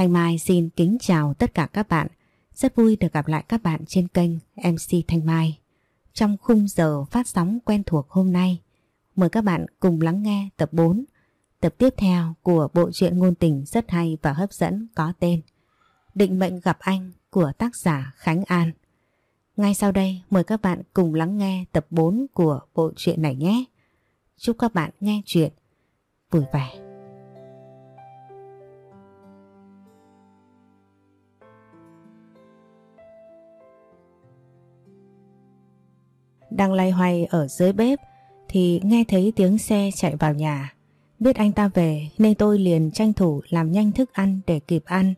Thanh Mai xin kính chào tất cả các bạn. Rất vui được gặp lại các bạn trên kênh MC Thanh Mai. Trong khung giờ phát sóng quen thuộc hôm nay, mời các bạn cùng lắng nghe tập 4, tập tiếp theo của bộ truyện ngôn tình rất hay và hấp dẫn có tên Định mệnh gặp anh của tác giả Khánh An. Ngay sau đây mời các bạn cùng lắng nghe tập 4 của bộ truyện này nhé. Chúc các bạn nghe chuyện vui vẻ. Đang lay hoay ở dưới bếp thì nghe thấy tiếng xe chạy vào nhà. Biết anh ta về nên tôi liền tranh thủ làm nhanh thức ăn để kịp ăn.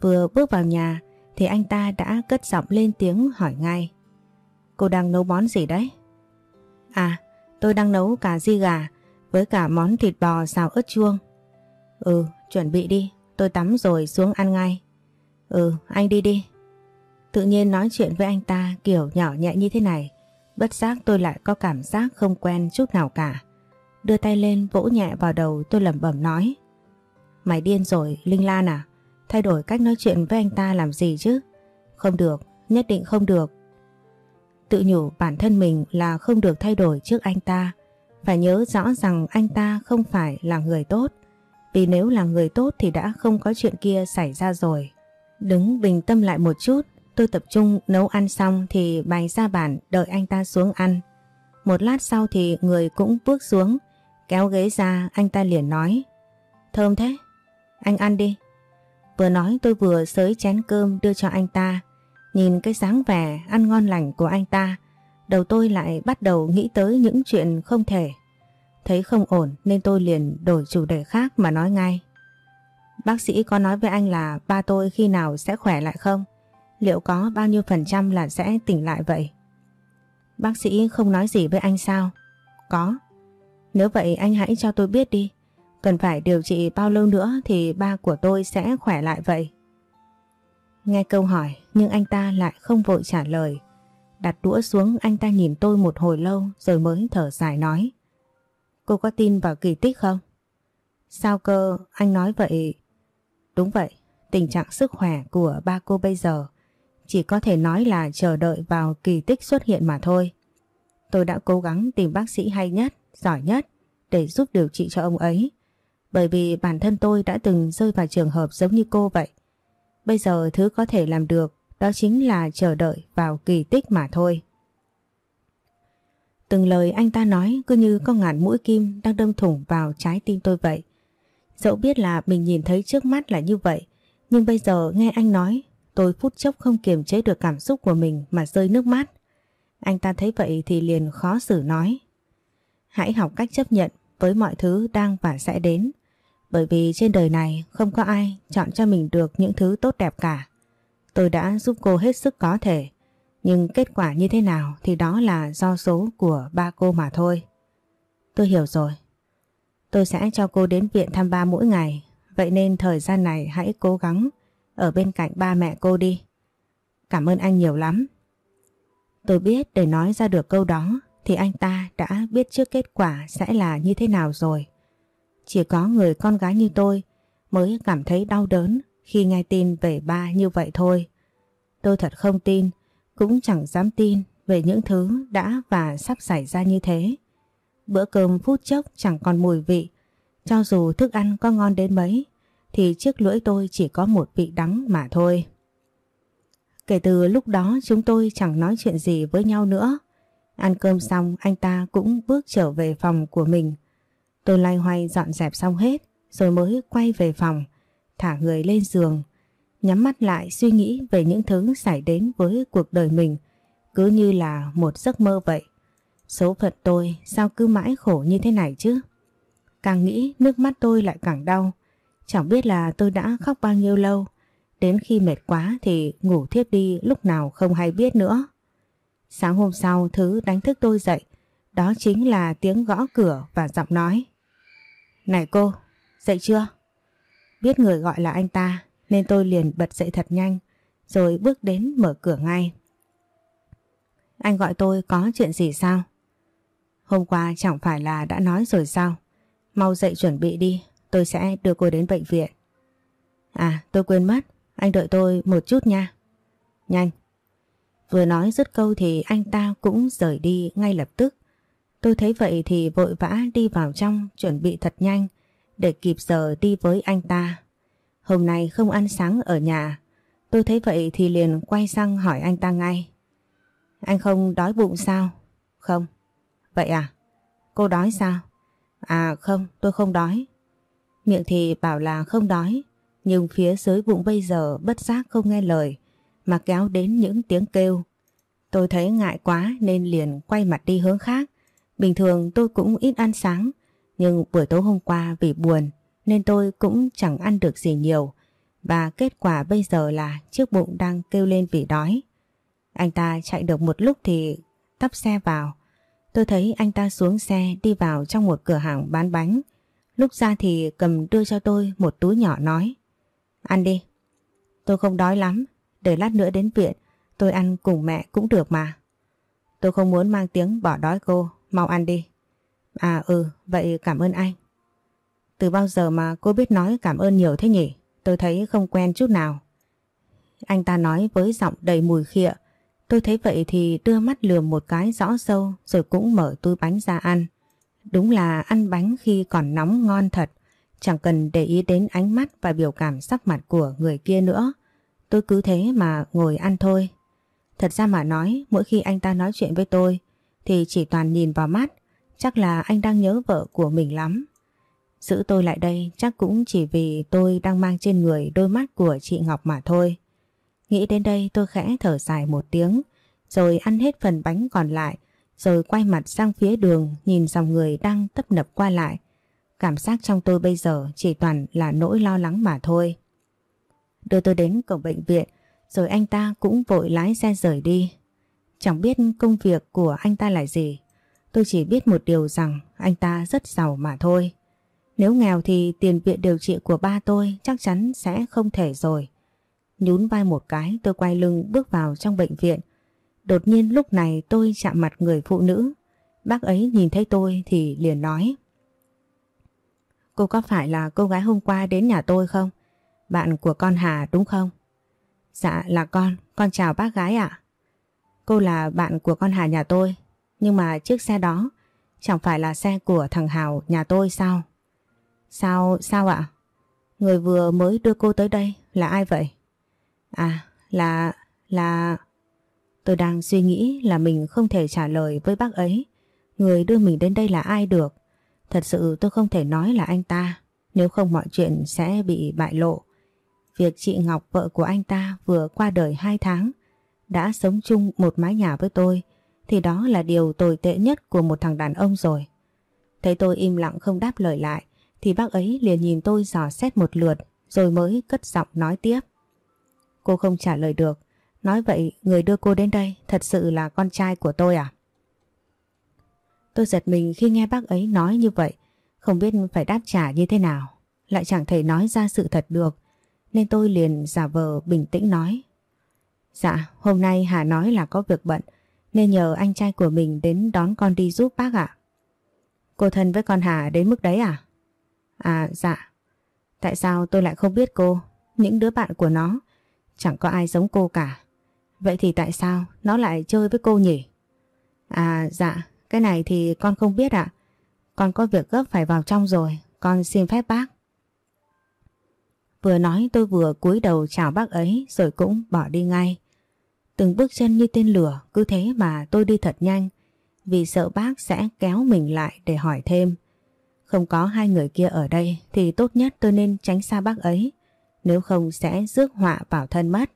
Vừa bước vào nhà thì anh ta đã cất giọng lên tiếng hỏi ngay. Cô đang nấu món gì đấy? À, tôi đang nấu cà ri gà với cả món thịt bò xào ớt chuông. Ừ, chuẩn bị đi, tôi tắm rồi xuống ăn ngay. Ừ, anh đi đi. Tự nhiên nói chuyện với anh ta kiểu nhỏ nhẹ như thế này Bất giác tôi lại có cảm giác không quen chút nào cả. Đưa tay lên vỗ nhẹ vào đầu tôi lẩm bẩm nói. Mày điên rồi, Linh Lan à? Thay đổi cách nói chuyện với anh ta làm gì chứ? Không được, nhất định không được. Tự nhủ bản thân mình là không được thay đổi trước anh ta. Phải nhớ rõ rằng anh ta không phải là người tốt. Vì nếu là người tốt thì đã không có chuyện kia xảy ra rồi. Đứng bình tâm lại một chút Tôi tập trung nấu ăn xong thì bày ra bàn đợi anh ta xuống ăn. Một lát sau thì người cũng bước xuống, kéo ghế ra anh ta liền nói. Thơm thế, anh ăn đi. Vừa nói tôi vừa sới chén cơm đưa cho anh ta. Nhìn cái dáng vẻ ăn ngon lành của anh ta, đầu tôi lại bắt đầu nghĩ tới những chuyện không thể. Thấy không ổn nên tôi liền đổi chủ đề khác mà nói ngay. Bác sĩ có nói với anh là ba tôi khi nào sẽ khỏe lại không? Liệu có bao nhiêu phần trăm là sẽ tỉnh lại vậy? Bác sĩ không nói gì với anh sao? Có. Nếu vậy anh hãy cho tôi biết đi. Cần phải điều trị bao lâu nữa thì ba của tôi sẽ khỏe lại vậy? Nghe câu hỏi nhưng anh ta lại không vội trả lời. Đặt đũa xuống anh ta nhìn tôi một hồi lâu rồi mới thở dài nói. Cô có tin vào kỳ tích không? Sao cơ anh nói vậy? Đúng vậy, tình trạng sức khỏe của ba cô bây giờ chỉ có thể nói là chờ đợi vào kỳ tích xuất hiện mà thôi. Tôi đã cố gắng tìm bác sĩ hay nhất, giỏi nhất để giúp điều trị cho ông ấy. Bởi vì bản thân tôi đã từng rơi vào trường hợp giống như cô vậy. Bây giờ thứ có thể làm được đó chính là chờ đợi vào kỳ tích mà thôi. Từng lời anh ta nói cứ như có ngàn mũi kim đang đâm thủng vào trái tim tôi vậy. Dẫu biết là mình nhìn thấy trước mắt là như vậy, nhưng bây giờ nghe anh nói Tôi phút chốc không kiềm chế được cảm xúc của mình mà rơi nước mắt. Anh ta thấy vậy thì liền khó xử nói. Hãy học cách chấp nhận với mọi thứ đang và sẽ đến. Bởi vì trên đời này không có ai chọn cho mình được những thứ tốt đẹp cả. Tôi đã giúp cô hết sức có thể. Nhưng kết quả như thế nào thì đó là do số của ba cô mà thôi. Tôi hiểu rồi. Tôi sẽ cho cô đến viện thăm ba mỗi ngày. Vậy nên thời gian này hãy cố gắng ở bên cạnh ba mẹ cô đi. Cảm ơn anh nhiều lắm. Tôi biết để nói ra được câu đó thì anh ta đã biết trước kết quả sẽ là như thế nào rồi. Chỉ có người con gái như tôi mới cảm thấy đau đớn khi nghe tin về ba như vậy thôi. Tôi thật không tin, cũng chẳng dám tin về những thứ đã và sắp xảy ra như thế. Bữa cơm phút chốc chẳng còn mùi vị, cho dù thức ăn có ngon đến mấy thì chiếc lưỡi tôi chỉ có một vị đắng mà thôi. Kể từ lúc đó chúng tôi chẳng nói chuyện gì với nhau nữa. Ăn cơm xong anh ta cũng bước trở về phòng của mình. Tôi loay hoay dọn dẹp xong hết rồi mới quay về phòng, thả người lên giường, nhắm mắt lại suy nghĩ về những thứ xảy đến với cuộc đời mình cứ như là một giấc mơ vậy. Số phận tôi sao cứ mãi khổ như thế này chứ? Càng nghĩ nước mắt tôi lại càng đau. Chẳng biết là tôi đã khóc bao nhiêu lâu, đến khi mệt quá thì ngủ thiếp đi lúc nào không hay biết nữa. Sáng hôm sau thứ đánh thức tôi dậy, đó chính là tiếng gõ cửa và giọng nói. Này cô, dậy chưa? Biết người gọi là anh ta nên tôi liền bật dậy thật nhanh rồi bước đến mở cửa ngay. Anh gọi tôi có chuyện gì sao? Hôm qua chẳng phải là đã nói rồi sao? Mau dậy chuẩn bị đi, Tôi sẽ đưa cô đến bệnh viện. À tôi quên mất, anh đợi tôi một chút nha. Nhanh. Vừa nói dứt câu thì anh ta cũng rời đi ngay lập tức. Tôi thấy vậy thì vội vã đi vào trong chuẩn bị thật nhanh để kịp giờ đi với anh ta. Hôm nay không ăn sáng ở nhà. Tôi thấy vậy thì liền quay sang hỏi anh ta ngay. Anh không đói bụng sao? Không. Vậy à? Cô đói sao? À không, tôi không đói. Miệng thì bảo là không đói, nhưng phía dưới bụng bây giờ bất giác không nghe lời mà kéo đến những tiếng kêu. Tôi thấy ngại quá nên liền quay mặt đi hướng khác. Bình thường tôi cũng ít ăn sáng, nhưng buổi tối hôm qua vì buồn nên tôi cũng chẳng ăn được gì nhiều. Và kết quả bây giờ là chiếc bụng đang kêu lên vì đói. Anh ta chạy được một lúc thì tấp xe vào. Tôi thấy anh ta xuống xe đi vào trong một cửa hàng bán bánh. Lúc ra thì cầm đưa cho tôi một túi nhỏ nói. Ăn đi. Tôi không đói lắm. Để lát nữa đến viện tôi ăn cùng mẹ cũng được mà. Tôi không muốn mang tiếng bỏ đói cô. Mau ăn đi. À ừ, vậy cảm ơn anh. Từ bao giờ mà cô biết nói cảm ơn nhiều thế nhỉ? Tôi thấy không quen chút nào. Anh ta nói với giọng đầy mùi khịa. Tôi thấy vậy thì đưa mắt lườm một cái rõ sâu rồi cũng mở túi bánh ra ăn. Đúng là ăn bánh khi còn nóng ngon thật. Chẳng cần để ý đến ánh mắt và biểu cảm sắc mặt của người kia nữa. Tôi cứ thế mà ngồi ăn thôi. Thật ra mà nói, mỗi khi anh ta nói chuyện với tôi thì chỉ toàn nhìn vào mắt. Chắc là anh đang nhớ vợ của mình lắm. Giữ tôi lại đây chắc cũng chỉ vì tôi đang mang trên người đôi mắt của chị Ngọc mà thôi. Nghĩ đến đây tôi khẽ thở dài một tiếng, rồi ăn hết phần bánh còn lại, rồi quay mặt sang phía đường nhìn dòng người đang tấp nập qua lại. Cảm giác trong tôi bây giờ chỉ toàn là nỗi lo lắng mà thôi. Đưa tôi đến cổng bệnh viện, rồi anh ta cũng vội lái xe rời đi. Chẳng biết công việc của anh ta là gì. Tôi chỉ biết một điều rằng anh ta rất giàu mà thôi. Nếu nghèo thì tiền viện điều trị của ba tôi chắc chắn sẽ không thể rồi. Nhún vai một cái tôi quay lưng bước vào trong bệnh viện. Đột nhiên lúc này tôi chạm mặt người phụ nữ. Bác ấy nhìn thấy tôi thì liền nói. Cô có phải là cô gái hôm qua đến nhà tôi không? Bạn của con Hà đúng không? Dạ là con, con chào bác gái ạ. Cô là bạn của con Hà nhà tôi, nhưng mà chiếc xe đó chẳng phải là xe của thằng Hào nhà tôi sao? Sao, sao ạ? Người vừa mới đưa cô tới đây là ai vậy? À, là, là... Tôi đang suy nghĩ là mình không thể trả lời với bác ấy. Người đưa mình đến đây là ai được? Thật sự tôi không thể nói là anh ta. Nếu không mọi chuyện sẽ bị bại lộ. Việc chị Ngọc vợ của anh ta vừa qua đời 2 tháng, đã sống chung một mái nhà với tôi, thì đó là điều tồi tệ nhất của một thằng đàn ông rồi. Thấy tôi im lặng không đáp lời lại, thì bác ấy liền nhìn tôi dò xét một lượt, rồi mới cất giọng nói tiếp. Cô không trả lời được. Nói vậy người đưa cô đến đây thật sự là con trai của tôi à? Tôi giật mình khi nghe bác ấy nói như vậy. Không biết phải đáp trả như thế nào. Lại chẳng thể nói ra sự thật được. Nên tôi liền giả vờ bình tĩnh nói. Dạ, hôm nay Hà nói là có việc bận. Nên nhờ anh trai của mình đến đón con đi giúp bác ạ. Cô thân với con Hà đến mức đấy à? À dạ. Tại sao tôi lại không biết cô? Những đứa bạn của nó chẳng có ai giống cô cả. Vậy thì tại sao nó lại chơi với cô nhỉ? À dạ, cái này thì con không biết ạ. Con có việc gấp phải vào trong rồi, con xin phép bác. Vừa nói tôi vừa cúi đầu chào bác ấy rồi cũng bỏ đi ngay. Từng bước chân như tên lửa cứ thế mà tôi đi thật nhanh vì sợ bác sẽ kéo mình lại để hỏi thêm. Không có hai người kia ở đây thì tốt nhất tôi nên tránh xa bác ấy, nếu không sẽ rước họa vào thân mất.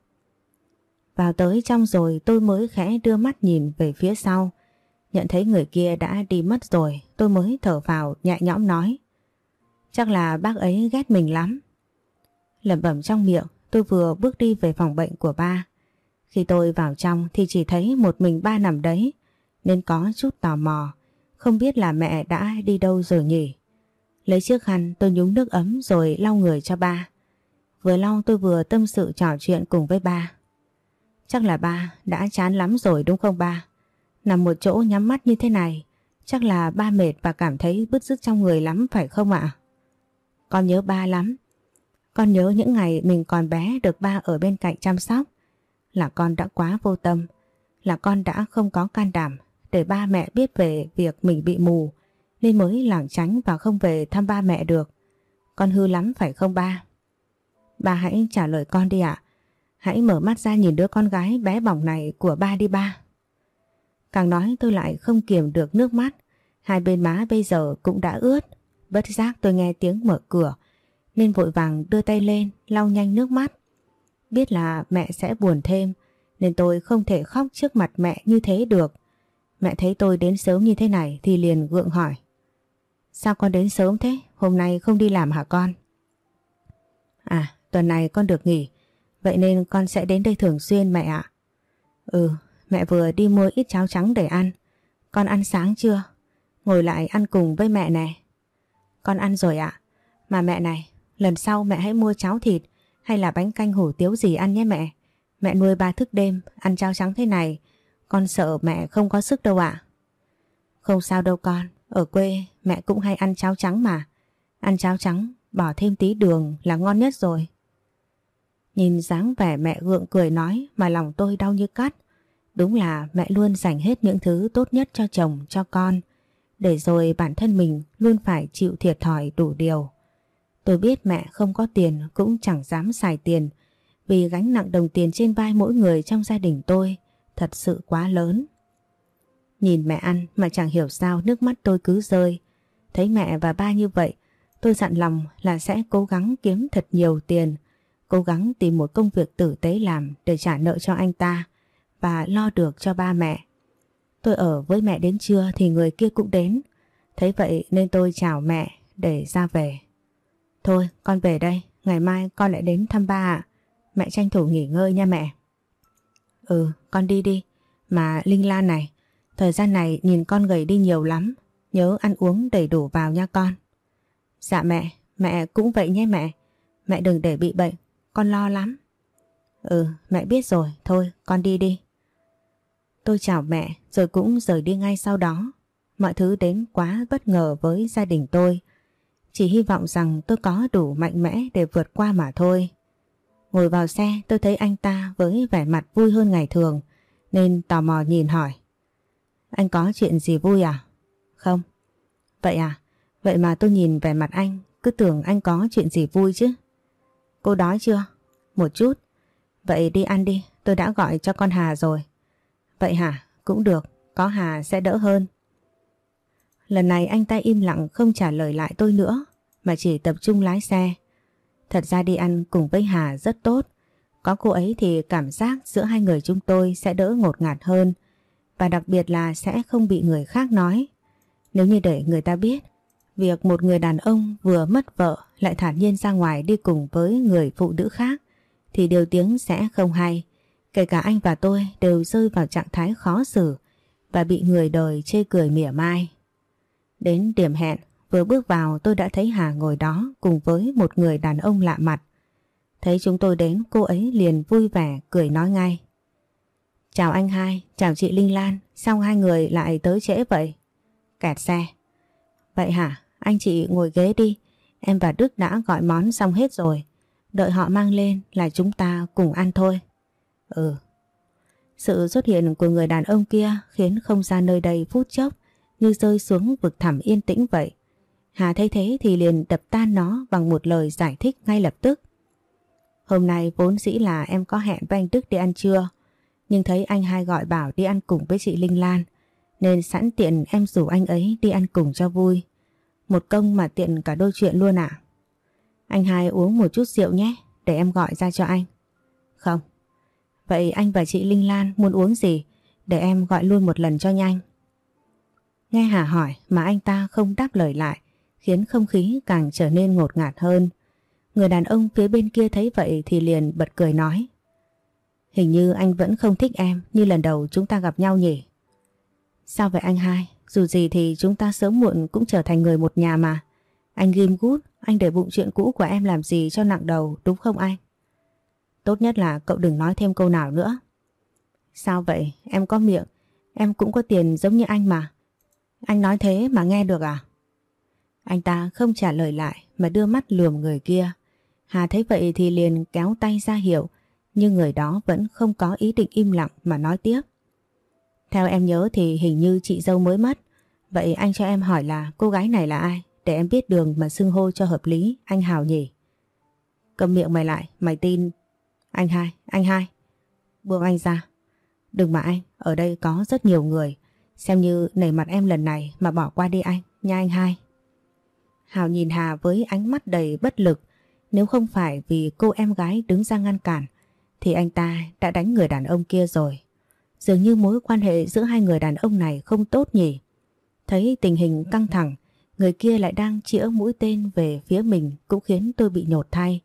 Vào tới trong rồi tôi mới khẽ đưa mắt nhìn về phía sau. Nhận thấy người kia đã đi mất rồi, tôi mới thở vào nhẹ nhõm nói. Chắc là bác ấy ghét mình lắm. Lẩm bẩm trong miệng, tôi vừa bước đi về phòng bệnh của ba. Khi tôi vào trong thì chỉ thấy một mình ba nằm đấy, nên có chút tò mò. Không biết là mẹ đã đi đâu rồi nhỉ? Lấy chiếc khăn tôi nhúng nước ấm rồi lau người cho ba. Vừa lau tôi vừa tâm sự trò chuyện cùng với ba. Chắc là ba đã chán lắm rồi đúng không ba? Nằm một chỗ nhắm mắt như thế này, chắc là ba mệt và cảm thấy bứt rứt trong người lắm phải không ạ? Con nhớ ba lắm. Con nhớ những ngày mình còn bé được ba ở bên cạnh chăm sóc. Là con đã quá vô tâm. Là con đã không có can đảm để ba mẹ biết về việc mình bị mù nên mới lảng tránh và không về thăm ba mẹ được. Con hư lắm phải không ba? Ba hãy trả lời con đi ạ. Hãy mở mắt ra nhìn đứa con gái bé bỏng này của ba đi ba. Càng nói tôi lại không kiềm được nước mắt. Hai bên má bây giờ cũng đã ướt. Bất giác tôi nghe tiếng mở cửa nên vội vàng đưa tay lên lau nhanh nước mắt. Biết là mẹ sẽ buồn thêm nên tôi không thể khóc trước mặt mẹ như thế được. Mẹ thấy tôi đến sớm như thế này thì liền gượng hỏi. Sao con đến sớm thế? Hôm nay không đi làm hả con? À, tuần này con được nghỉ. Vậy nên con sẽ đến đây thường xuyên mẹ ạ. Ừ, mẹ vừa đi mua ít cháo trắng để ăn. Con ăn sáng chưa? Ngồi lại ăn cùng với mẹ này. Con ăn rồi ạ. Mà mẹ này, lần sau mẹ hãy mua cháo thịt hay là bánh canh hủ tiếu gì ăn nhé mẹ. Mẹ nuôi ba thức đêm, ăn cháo trắng thế này. Con sợ mẹ không có sức đâu ạ. Không sao đâu con, ở quê mẹ cũng hay ăn cháo trắng mà. Ăn cháo trắng, bỏ thêm tí đường là ngon nhất rồi. Nhìn dáng vẻ mẹ gượng cười nói mà lòng tôi đau như cắt. Đúng là mẹ luôn dành hết những thứ tốt nhất cho chồng, cho con. Để rồi bản thân mình luôn phải chịu thiệt thòi đủ điều. Tôi biết mẹ không có tiền cũng chẳng dám xài tiền vì gánh nặng đồng tiền trên vai mỗi người trong gia đình tôi thật sự quá lớn. Nhìn mẹ ăn mà chẳng hiểu sao nước mắt tôi cứ rơi. Thấy mẹ và ba như vậy, tôi dặn lòng là sẽ cố gắng kiếm thật nhiều tiền, cố gắng tìm một công việc tử tế làm để trả nợ cho anh ta và lo được cho ba mẹ. Tôi ở với mẹ đến trưa thì người kia cũng đến. Thấy vậy nên tôi chào mẹ để ra về. Thôi con về đây, ngày mai con lại đến thăm ba ạ. Mẹ tranh thủ nghỉ ngơi nha mẹ. Ừ, con đi đi. Mà Linh Lan này, thời gian này nhìn con gầy đi nhiều lắm. Nhớ ăn uống đầy đủ vào nha con. Dạ mẹ, mẹ cũng vậy nhé mẹ. Mẹ đừng để bị bệnh, con lo lắm. Ừ, mẹ biết rồi, thôi con đi đi. Tôi chào mẹ rồi cũng rời đi ngay sau đó. Mọi thứ đến quá bất ngờ với gia đình tôi. Chỉ hy vọng rằng tôi có đủ mạnh mẽ để vượt qua mà thôi. Ngồi vào xe tôi thấy anh ta với vẻ mặt vui hơn ngày thường nên tò mò nhìn hỏi. Anh có chuyện gì vui à? Không. Vậy à? Vậy mà tôi nhìn vẻ mặt anh cứ tưởng anh có chuyện gì vui chứ. Cô đói chưa? Một chút. Vậy đi ăn đi, tôi đã gọi cho con Hà rồi. Vậy hả? Cũng được, có Hà sẽ đỡ hơn. Lần này anh ta im lặng không trả lời lại tôi nữa mà chỉ tập trung lái xe. Thật ra đi ăn cùng với Hà rất tốt. Có cô ấy thì cảm giác giữa hai người chúng tôi sẽ đỡ ngột ngạt hơn và đặc biệt là sẽ không bị người khác nói. Nếu như để người ta biết việc một người đàn ông vừa mất vợ lại thản nhiên ra ngoài đi cùng với người phụ nữ khác thì điều tiếng sẽ không hay. Kể cả anh và tôi đều rơi vào trạng thái khó xử và bị người đời chê cười mỉa mai. Đến điểm hẹn, vừa bước vào tôi đã thấy Hà ngồi đó cùng với một người đàn ông lạ mặt. Thấy chúng tôi đến cô ấy liền vui vẻ cười nói ngay. Chào anh hai, chào chị Linh Lan, sao hai người lại tới trễ vậy? Kẹt xe. Vậy hả, anh chị ngồi ghế đi, em và Đức đã gọi món xong hết rồi. Đợi họ mang lên là chúng ta cùng ăn thôi. Ừ. Sự xuất hiện của người đàn ông kia khiến không gian nơi đây phút chốc như rơi xuống vực thẳm yên tĩnh vậy. Hà thấy thế thì liền đập tan nó bằng một lời giải thích ngay lập tức. Hôm nay vốn dĩ là em có hẹn với anh Đức đi ăn trưa, nhưng thấy anh hai gọi bảo đi ăn cùng với chị Linh Lan, nên sẵn tiện em rủ anh ấy đi ăn cùng cho vui. Một công mà tiện cả đôi chuyện luôn ạ. Anh hai uống một chút rượu nhé, để em gọi ra cho anh. Không. Vậy anh và chị Linh Lan muốn uống gì, để em gọi luôn một lần cho nhanh. Nghe Hà hỏi mà anh ta không đáp lời lại, khiến không khí càng trở nên ngột ngạt hơn. Người đàn ông phía bên kia thấy vậy thì liền bật cười nói. Hình như anh vẫn không thích em như lần đầu chúng ta gặp nhau nhỉ? Sao vậy anh hai? Dù gì thì chúng ta sớm muộn cũng trở thành người một nhà mà. Anh ghim gút, anh để bụng chuyện cũ của em làm gì cho nặng đầu đúng không anh? Tốt nhất là cậu đừng nói thêm câu nào nữa. Sao vậy? Em có miệng, em cũng có tiền giống như anh mà. Anh nói thế mà nghe được à? Anh ta không trả lời lại mà đưa mắt lườm người kia. Hà thấy vậy thì liền kéo tay ra hiệu, nhưng người đó vẫn không có ý định im lặng mà nói tiếp. Theo em nhớ thì hình như chị dâu mới mất. Vậy anh cho em hỏi là cô gái này là ai? Để em biết đường mà xưng hô cho hợp lý, anh Hào nhỉ? Cầm miệng mày lại, mày tin. Anh hai, anh hai. Buông anh ra. Đừng mà anh, ở đây có rất nhiều người. Xem như nể mặt em lần này mà bỏ qua đi anh, nha anh hai. Hào nhìn Hà với ánh mắt đầy bất lực. Nếu không phải vì cô em gái đứng ra ngăn cản, thì anh ta đã đánh người đàn ông kia rồi. Dường như mối quan hệ giữa hai người đàn ông này không tốt nhỉ. Thấy tình hình căng thẳng, người kia lại đang chĩa mũi tên về phía mình cũng khiến tôi bị nhột thay.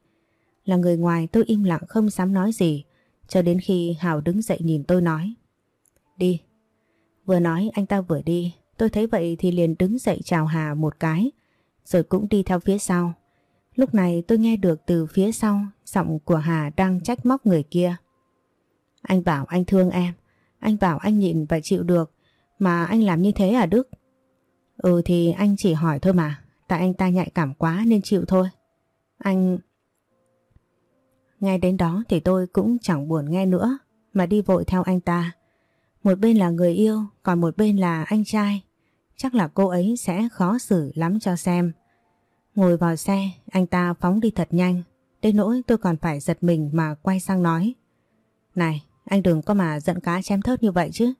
Là người ngoài tôi im lặng không dám nói gì, cho đến khi Hào đứng dậy nhìn tôi nói. Đi. Vừa nói anh ta vừa đi, tôi thấy vậy thì liền đứng dậy chào Hà một cái, rồi cũng đi theo phía sau. Lúc này tôi nghe được từ phía sau giọng của Hà đang trách móc người kia. Anh bảo anh thương em, anh bảo anh nhịn và chịu được, mà anh làm như thế à Đức? Ừ thì anh chỉ hỏi thôi mà, tại anh ta nhạy cảm quá nên chịu thôi. Anh... Ngay đến đó thì tôi cũng chẳng buồn nghe nữa, mà đi vội theo anh ta. Một bên là người yêu, còn một bên là anh trai. Chắc là cô ấy sẽ khó xử lắm cho xem. Ngồi vào xe, anh ta phóng đi thật nhanh. Đến nỗi tôi còn phải giật mình mà quay sang nói. Này, anh đừng có mà giận cá chém thớt như vậy chứ.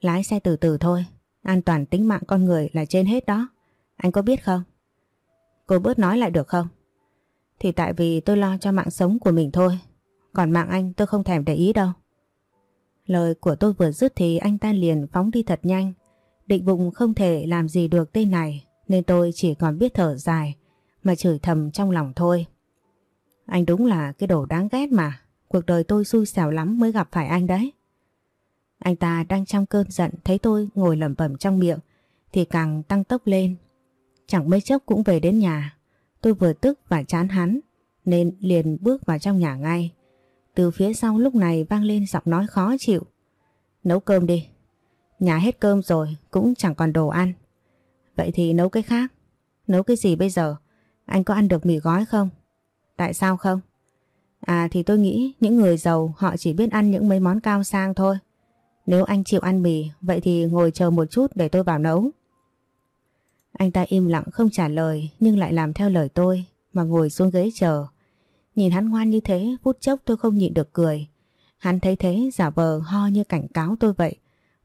Lái xe từ từ thôi, an toàn tính mạng con người là trên hết đó. Anh có biết không? Cô bớt nói lại được không? Thì tại vì tôi lo cho mạng sống của mình thôi. Còn mạng anh tôi không thèm để ý đâu. Lời của tôi vừa dứt thì anh ta liền phóng đi thật nhanh. Định bụng không thể làm gì được tên này nên tôi chỉ còn biết thở dài mà chửi thầm trong lòng thôi. Anh đúng là cái đồ đáng ghét mà. Cuộc đời tôi xui xẻo lắm mới gặp phải anh đấy. Anh ta đang trong cơn giận, thấy tôi ngồi lẩm bẩm trong miệng, thì càng tăng tốc lên. Chẳng mấy chốc cũng về đến nhà. Tôi vừa tức và chán hắn, nên liền bước vào trong nhà ngay. Từ phía sau lúc này vang lên giọng nói khó chịu. Nấu cơm đi. Nhà hết cơm rồi, cũng chẳng còn đồ ăn. Vậy thì nấu cái khác. Nấu cái gì bây giờ? Anh có ăn được mì gói không? Tại sao không? À thì tôi nghĩ những người giàu họ chỉ biết ăn những mấy món cao sang thôi. Nếu anh chịu ăn mì, vậy thì ngồi chờ một chút để tôi vào nấu. Anh ta im lặng không trả lời nhưng lại làm theo lời tôi mà ngồi xuống ghế chờ. Nhìn hắn ngoan như thế, phút chốc tôi không nhịn được cười. Hắn thấy thế giả vờ ho như cảnh cáo tôi vậy.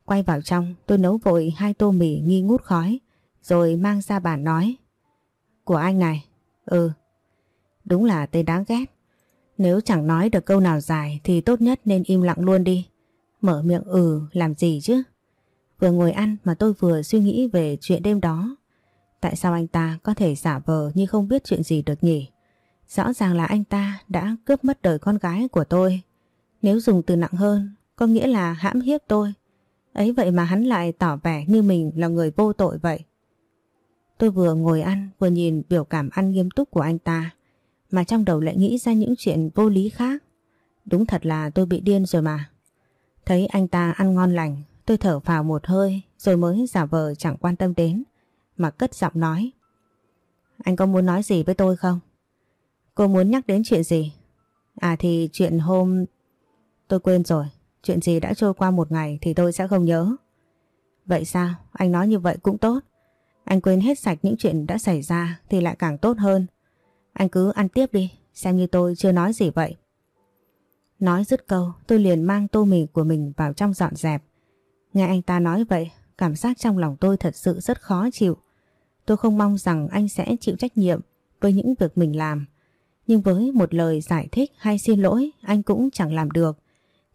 Quay vào trong, tôi nấu vội hai tô mì nghi ngút khói, rồi mang ra bàn nói. Của anh này, ừ, đúng là tên đáng ghét. Nếu chẳng nói được câu nào dài thì tốt nhất nên im lặng luôn đi. Mở miệng ừ làm gì chứ? Vừa ngồi ăn mà tôi vừa suy nghĩ về chuyện đêm đó. Tại sao anh ta có thể giả vờ như không biết chuyện gì được nhỉ? Rõ ràng là anh ta đã cướp mất đời con gái của tôi. Nếu dùng từ nặng hơn, có nghĩa là hãm hiếp tôi. Ấy vậy mà hắn lại tỏ vẻ như mình là người vô tội vậy. Tôi vừa ngồi ăn vừa nhìn biểu cảm ăn nghiêm túc của anh ta mà trong đầu lại nghĩ ra những chuyện vô lý khác. Đúng thật là tôi bị điên rồi mà. Thấy anh ta ăn ngon lành, tôi thở vào một hơi rồi mới giả vờ chẳng quan tâm đến mà cất giọng nói. Anh có muốn nói gì với tôi không? Cô muốn nhắc đến chuyện gì? À thì chuyện hôm... Tôi quên rồi, chuyện gì đã trôi qua một ngày thì tôi sẽ không nhớ. Vậy sao? Anh nói như vậy cũng tốt. Anh quên hết sạch những chuyện đã xảy ra thì lại càng tốt hơn. Anh cứ ăn tiếp đi, xem như tôi chưa nói gì vậy. Nói dứt câu, tôi liền mang tô mì của mình vào trong dọn dẹp. Nghe anh ta nói vậy, cảm giác trong lòng tôi thật sự rất khó chịu. Tôi không mong rằng anh sẽ chịu trách nhiệm với những việc mình làm. Nhưng với một lời giải thích hay xin lỗi anh cũng chẳng làm được.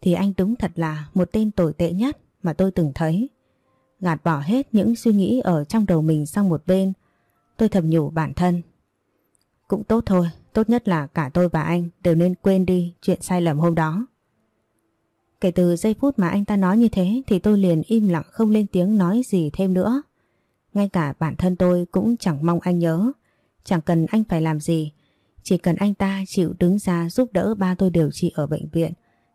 Thì anh đúng thật là một tên tồi tệ nhất mà tôi từng thấy. Gạt bỏ hết những suy nghĩ ở trong đầu mình sang một bên. Tôi thầm nhủ bản thân. Cũng tốt thôi, tốt nhất là cả tôi và anh đều nên quên đi chuyện sai lầm hôm đó. Kể từ giây phút mà anh ta nói như thế thì tôi liền im lặng không lên tiếng nói gì thêm nữa. Ngay cả bản thân tôi cũng chẳng mong anh nhớ. Chẳng cần anh phải làm gì. Chỉ cần anh ta chịu đứng ra giúp đỡ ba tôi điều trị ở bệnh viện.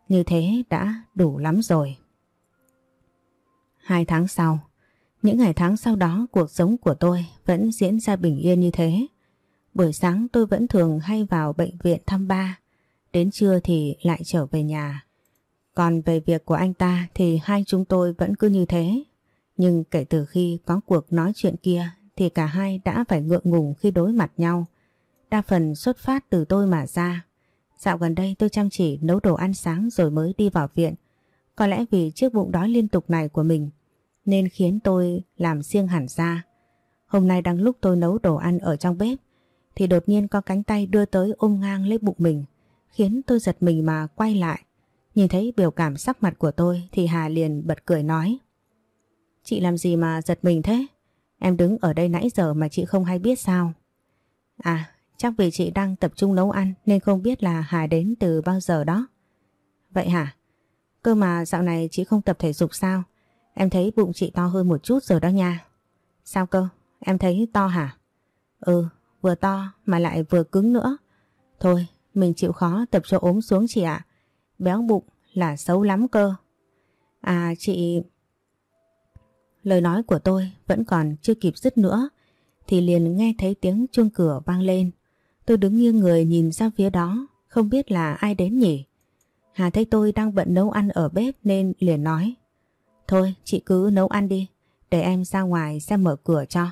Như thế đã đủ lắm rồi. Hai tháng sau, những ngày tháng sau đó cuộc sống của tôi vẫn diễn ra bình yên như thế. Buổi sáng tôi vẫn thường hay vào bệnh viện thăm ba. Đến trưa thì lại trở về nhà. Còn về việc của anh ta thì hai chúng tôi vẫn cứ như thế. Nhưng kể từ khi có cuộc nói chuyện kia thì cả hai đã phải ngượng ngùng khi đối mặt nhau. Đa phần xuất phát từ tôi mà ra. Dạo gần đây tôi chăm chỉ nấu đồ ăn sáng rồi mới đi vào viện. Có lẽ vì chiếc bụng đói liên tục này của mình, nên khiến tôi làm siêng hẳn ra. Hôm nay đang lúc tôi nấu đồ ăn ở trong bếp thì đột nhiên có cánh tay đưa tới ôm ngang lấy bụng mình khiến tôi giật mình mà quay lại. Nhìn thấy biểu cảm sắc mặt của tôi thì Hà liền bật cười nói Chị làm gì mà giật mình thế? Em đứng ở đây nãy giờ mà chị không hay biết sao? À, chắc vì chị đang tập trung nấu ăn nên không biết là Hà đến từ bao giờ đó. Vậy hả? Cơ mà dạo này chị không tập thể dục sao? Em thấy bụng chị to hơn một chút rồi đó nha. Sao cơ? Em thấy to hả? Ừ, vừa to mà lại vừa cứng nữa. Thôi, mình chịu khó tập cho ốm xuống chị ạ. Béo bụng là xấu lắm cơ. À chị... Lời nói của tôi vẫn còn chưa kịp dứt nữa thì liền nghe thấy tiếng chuông cửa vang lên. Tôi đứng như người nhìn ra phía đó, không biết là ai đến nhỉ. Hà thấy tôi đang bận nấu ăn ở bếp nên liền nói. Thôi chị cứ nấu ăn đi, để em ra ngoài xem mở cửa cho.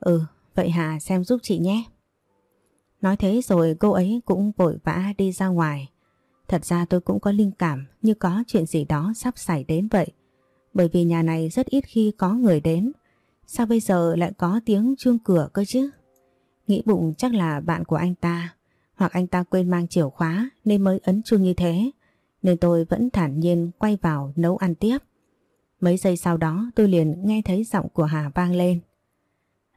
Ừ, vậy Hà xem giúp chị nhé. Nói thế rồi cô ấy cũng vội vã đi ra ngoài. Thật ra tôi cũng có linh cảm như có chuyện gì đó sắp xảy đến vậy. Bởi vì nhà này rất ít khi có người đến. Sao bây giờ lại có tiếng chuông cửa cơ chứ? Nghĩ bụng chắc là bạn của anh ta hoặc anh ta quên mang chìa khóa nên mới ấn chuông như thế. Nên tôi vẫn thản nhiên quay vào nấu ăn tiếp. Mấy giây sau đó tôi liền nghe thấy giọng của Hà vang lên.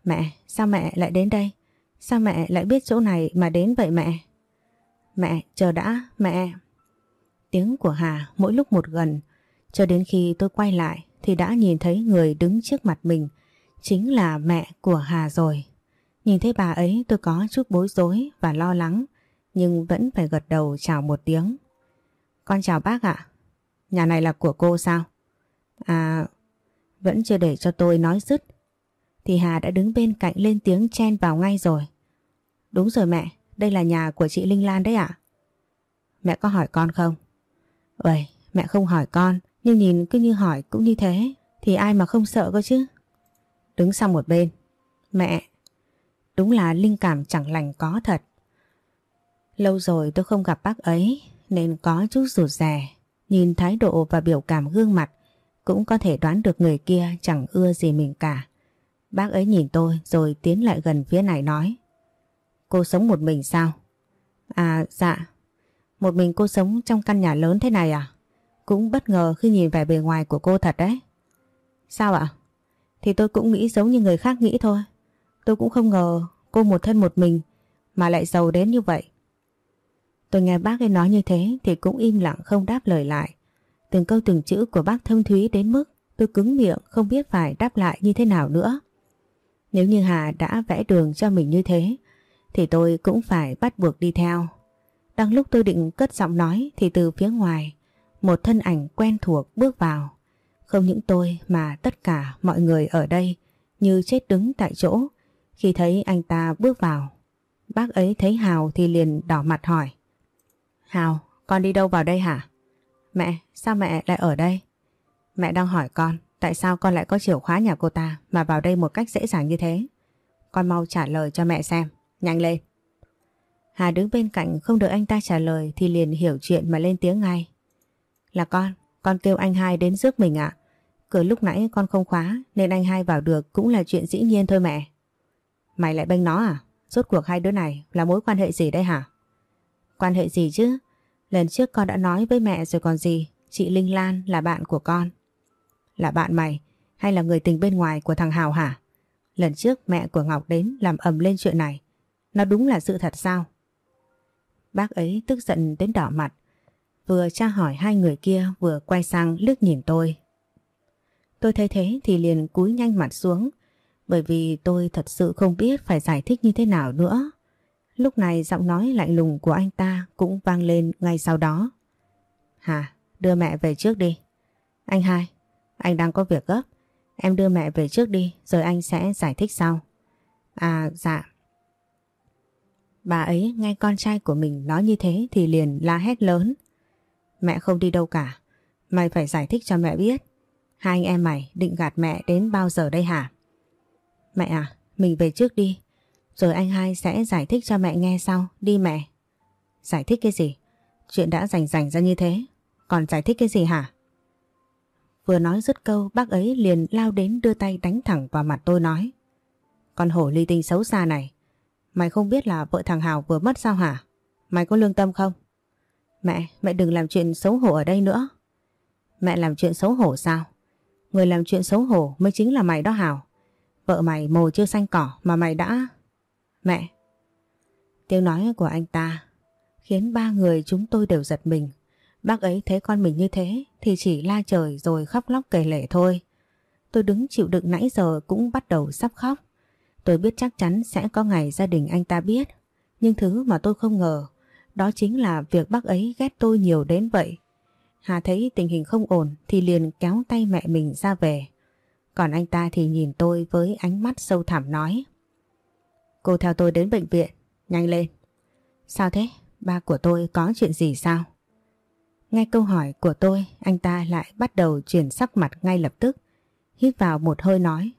Mẹ, sao mẹ lại đến đây? Sao mẹ lại biết chỗ này mà đến vậy mẹ? Mẹ, chờ đã, mẹ. Tiếng của Hà mỗi lúc một gần, cho đến khi tôi quay lại thì đã nhìn thấy người đứng trước mặt mình, chính là mẹ của Hà rồi. Nhìn thấy bà ấy tôi có chút bối rối và lo lắng, nhưng vẫn phải gật đầu chào một tiếng. Con chào bác ạ. Nhà này là của cô sao? À, vẫn chưa để cho tôi nói dứt. Thì Hà đã đứng bên cạnh lên tiếng chen vào ngay rồi. Đúng rồi mẹ, đây là nhà của chị Linh Lan đấy ạ. Mẹ có hỏi con không? ừ mẹ không hỏi con, nhưng nhìn cứ như hỏi cũng như thế, thì ai mà không sợ cơ chứ? Đứng sang một bên. Mẹ, đúng là linh cảm chẳng lành có thật. Lâu rồi tôi không gặp bác ấy, nên có chút rụt rè. Nhìn thái độ và biểu cảm gương mặt, cũng có thể đoán được người kia chẳng ưa gì mình cả. Bác ấy nhìn tôi rồi tiến lại gần phía này nói. Cô sống một mình sao? À dạ. Một mình cô sống trong căn nhà lớn thế này à? Cũng bất ngờ khi nhìn vẻ bề ngoài của cô thật đấy. Sao ạ? Thì tôi cũng nghĩ giống như người khác nghĩ thôi. Tôi cũng không ngờ cô một thân một mình mà lại giàu đến như vậy. Tôi nghe bác ấy nói như thế thì cũng im lặng không đáp lời lại. Từng câu từng chữ của bác thâm thúy đến mức tôi cứng miệng không biết phải đáp lại như thế nào nữa. Nếu như Hà đã vẽ đường cho mình như thế thì tôi cũng phải bắt buộc đi theo. Đang lúc tôi định cất giọng nói thì từ phía ngoài một thân ảnh quen thuộc bước vào. Không những tôi mà tất cả mọi người ở đây như chết đứng tại chỗ khi thấy anh ta bước vào. Bác ấy thấy Hào thì liền đỏ mặt hỏi. Hào, con đi đâu vào đây hả? Mẹ, sao mẹ lại ở đây? Mẹ đang hỏi con, tại sao con lại có chìa khóa nhà cô ta mà vào đây một cách dễ dàng như thế? Con mau trả lời cho mẹ xem. Nhanh lên. Hà đứng bên cạnh không đợi anh ta trả lời thì liền hiểu chuyện mà lên tiếng ngay. Là con, con kêu anh hai đến rước mình ạ. Cửa lúc nãy con không khóa nên anh hai vào được cũng là chuyện dĩ nhiên thôi mẹ. Mày lại bênh nó à? Rốt cuộc hai đứa này là mối quan hệ gì đây hả? Quan hệ gì chứ? Lần trước con đã nói với mẹ rồi còn gì, chị Linh Lan là bạn của con. Là bạn mày hay là người tình bên ngoài của thằng Hào hả? Lần trước mẹ của Ngọc đến làm ầm lên chuyện này. Nó đúng là sự thật sao? Bác ấy tức giận đến đỏ mặt. Vừa tra hỏi hai người kia vừa quay sang lướt nhìn tôi. Tôi thấy thế thì liền cúi nhanh mặt xuống. Bởi vì tôi thật sự không biết phải giải thích như thế nào nữa. Lúc này giọng nói lạnh lùng của anh ta cũng vang lên ngay sau đó. Hà, đưa mẹ về trước đi. Anh hai, anh đang có việc gấp. Em đưa mẹ về trước đi rồi anh sẽ giải thích sau. À dạ. Bà ấy nghe con trai của mình nói như thế thì liền la hét lớn. Mẹ không đi đâu cả. Mày phải giải thích cho mẹ biết. Hai anh em mày định gạt mẹ đến bao giờ đây hả? Mẹ à, mình về trước đi. Rồi anh hai sẽ giải thích cho mẹ nghe sau. Đi mẹ. Giải thích cái gì? Chuyện đã rành rành ra như thế. Còn giải thích cái gì hả? Vừa nói dứt câu bác ấy liền lao đến đưa tay đánh thẳng vào mặt tôi nói. Con hổ ly tinh xấu xa này. Mày không biết là vợ thằng Hào vừa mất sao hả? Mày có lương tâm không? Mẹ, mẹ đừng làm chuyện xấu hổ ở đây nữa. Mẹ làm chuyện xấu hổ sao? Người làm chuyện xấu hổ mới chính là mày đó Hào. Vợ mày mồ chưa xanh cỏ mà mày đã... Mẹ! Tiếng nói của anh ta khiến ba người chúng tôi đều giật mình. Bác ấy thấy con mình như thế thì chỉ la trời rồi khóc lóc kể lể thôi. Tôi đứng chịu đựng nãy giờ cũng bắt đầu sắp khóc. Tôi biết chắc chắn sẽ có ngày gia đình anh ta biết. Nhưng thứ mà tôi không ngờ đó chính là việc bác ấy ghét tôi nhiều đến vậy. Hà thấy tình hình không ổn thì liền kéo tay mẹ mình ra về. Còn anh ta thì nhìn tôi với ánh mắt sâu thẳm nói. Cô theo tôi đến bệnh viện, nhanh lên. Sao thế? Ba của tôi có chuyện gì sao? Nghe câu hỏi của tôi, anh ta lại bắt đầu chuyển sắc mặt ngay lập tức. Hít vào một hơi nói.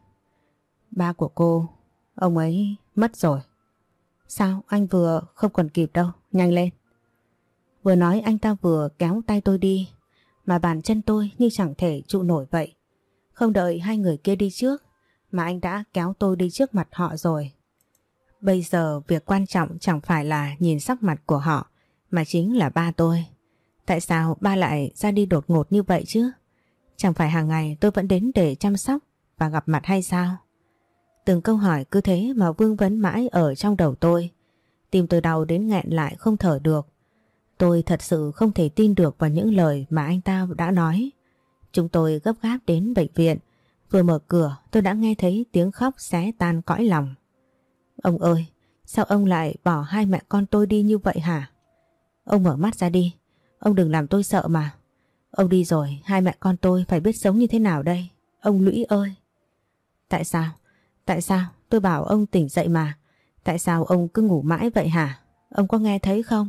Ba của cô, ông ấy mất rồi. Sao anh vừa không còn kịp đâu, nhanh lên. Vừa nói anh ta vừa kéo tay tôi đi, mà bàn chân tôi như chẳng thể trụ nổi vậy. Không đợi hai người kia đi trước, mà anh đã kéo tôi đi trước mặt họ rồi. Bây giờ việc quan trọng chẳng phải là nhìn sắc mặt của họ, mà chính là ba tôi. Tại sao ba lại ra đi đột ngột như vậy chứ? Chẳng phải hàng ngày tôi vẫn đến để chăm sóc và gặp mặt hay sao? Từng câu hỏi cứ thế mà vương vấn mãi ở trong đầu tôi. Tim tôi đau đến nghẹn lại không thở được. Tôi thật sự không thể tin được vào những lời mà anh ta đã nói. Chúng tôi gấp gáp đến bệnh viện. Vừa mở cửa tôi đã nghe thấy tiếng khóc xé tan cõi lòng. Ông ơi, sao ông lại bỏ hai mẹ con tôi đi như vậy hả? Ông mở mắt ra đi. Ông đừng làm tôi sợ mà. Ông đi rồi, hai mẹ con tôi phải biết sống như thế nào đây? Ông Lũy ơi! Tại sao? Tại sao? Tôi bảo ông tỉnh dậy mà. Tại sao ông cứ ngủ mãi vậy hả? Ông có nghe thấy không?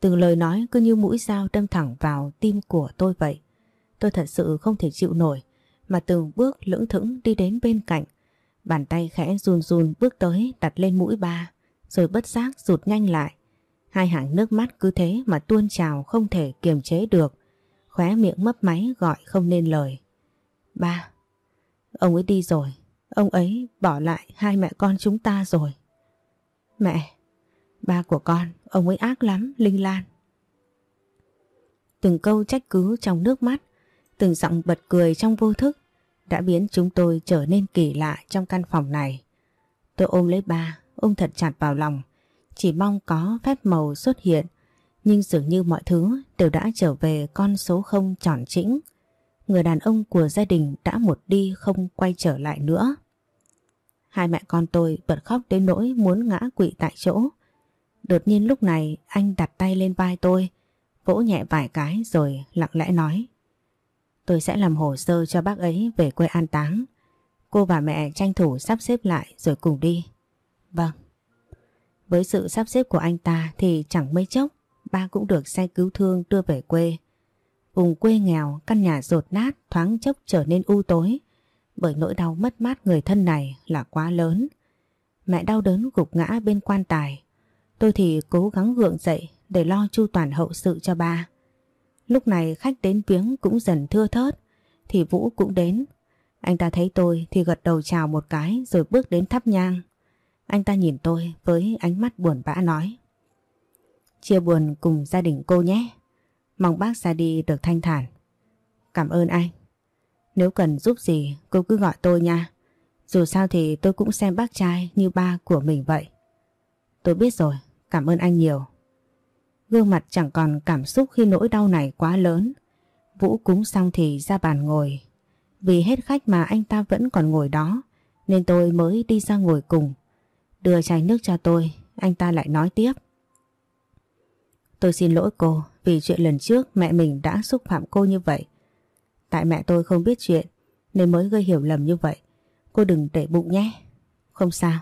Từng lời nói cứ như mũi dao đâm thẳng vào tim của tôi vậy. Tôi thật sự không thể chịu nổi mà từng bước lưỡng thững đi đến bên cạnh. Bàn tay khẽ run run bước tới đặt lên mũi ba rồi bất giác rụt nhanh lại. Hai hàng nước mắt cứ thế mà tuôn trào không thể kiềm chế được. Khóe miệng mấp máy gọi không nên lời. Ba, ông ấy đi rồi. Ông ấy bỏ lại hai mẹ con chúng ta rồi. Mẹ, ba của con, ông ấy ác lắm, Linh Lan. Từng câu trách cứ trong nước mắt, từng giọng bật cười trong vô thức đã biến chúng tôi trở nên kỳ lạ trong căn phòng này. Tôi ôm lấy ba, ôm thật chặt vào lòng, chỉ mong có phép màu xuất hiện, nhưng dường như mọi thứ đều đã trở về con số không tròn chỉnh. Người đàn ông của gia đình đã một đi không quay trở lại nữa. Hai mẹ con tôi bật khóc đến nỗi muốn ngã quỵ tại chỗ. Đột nhiên lúc này anh đặt tay lên vai tôi, vỗ nhẹ vài cái rồi lặng lẽ nói. Tôi sẽ làm hồ sơ cho bác ấy về quê an táng. Cô và mẹ tranh thủ sắp xếp lại rồi cùng đi. Vâng. Với sự sắp xếp của anh ta thì chẳng mấy chốc ba cũng được xe cứu thương đưa về quê. Vùng quê nghèo, căn nhà rột nát thoáng chốc trở nên u tối bởi nỗi đau mất mát người thân này là quá lớn. Mẹ đau đớn gục ngã bên quan tài. Tôi thì cố gắng gượng dậy để lo chu toàn hậu sự cho ba. Lúc này khách đến viếng cũng dần thưa thớt thì Vũ cũng đến. Anh ta thấy tôi thì gật đầu chào một cái rồi bước đến thắp nhang. Anh ta nhìn tôi với ánh mắt buồn bã nói. Chia buồn cùng gia đình cô nhé. Mong bác ra đi được thanh thản. Cảm ơn anh. Nếu cần giúp gì cô cứ gọi tôi nha. Dù sao thì tôi cũng xem bác trai như ba của mình vậy. Tôi biết rồi, cảm ơn anh nhiều. Gương mặt chẳng còn cảm xúc khi nỗi đau này quá lớn. Vũ cúng xong thì ra bàn ngồi. Vì hết khách mà anh ta vẫn còn ngồi đó nên tôi mới đi ra ngồi cùng. Đưa chai nước cho tôi, anh ta lại nói tiếp. Tôi xin lỗi cô vì chuyện lần trước mẹ mình đã xúc phạm cô như vậy. Tại mẹ tôi không biết chuyện nên mới gây hiểu lầm như vậy. Cô đừng để bụng nhé. Không sao.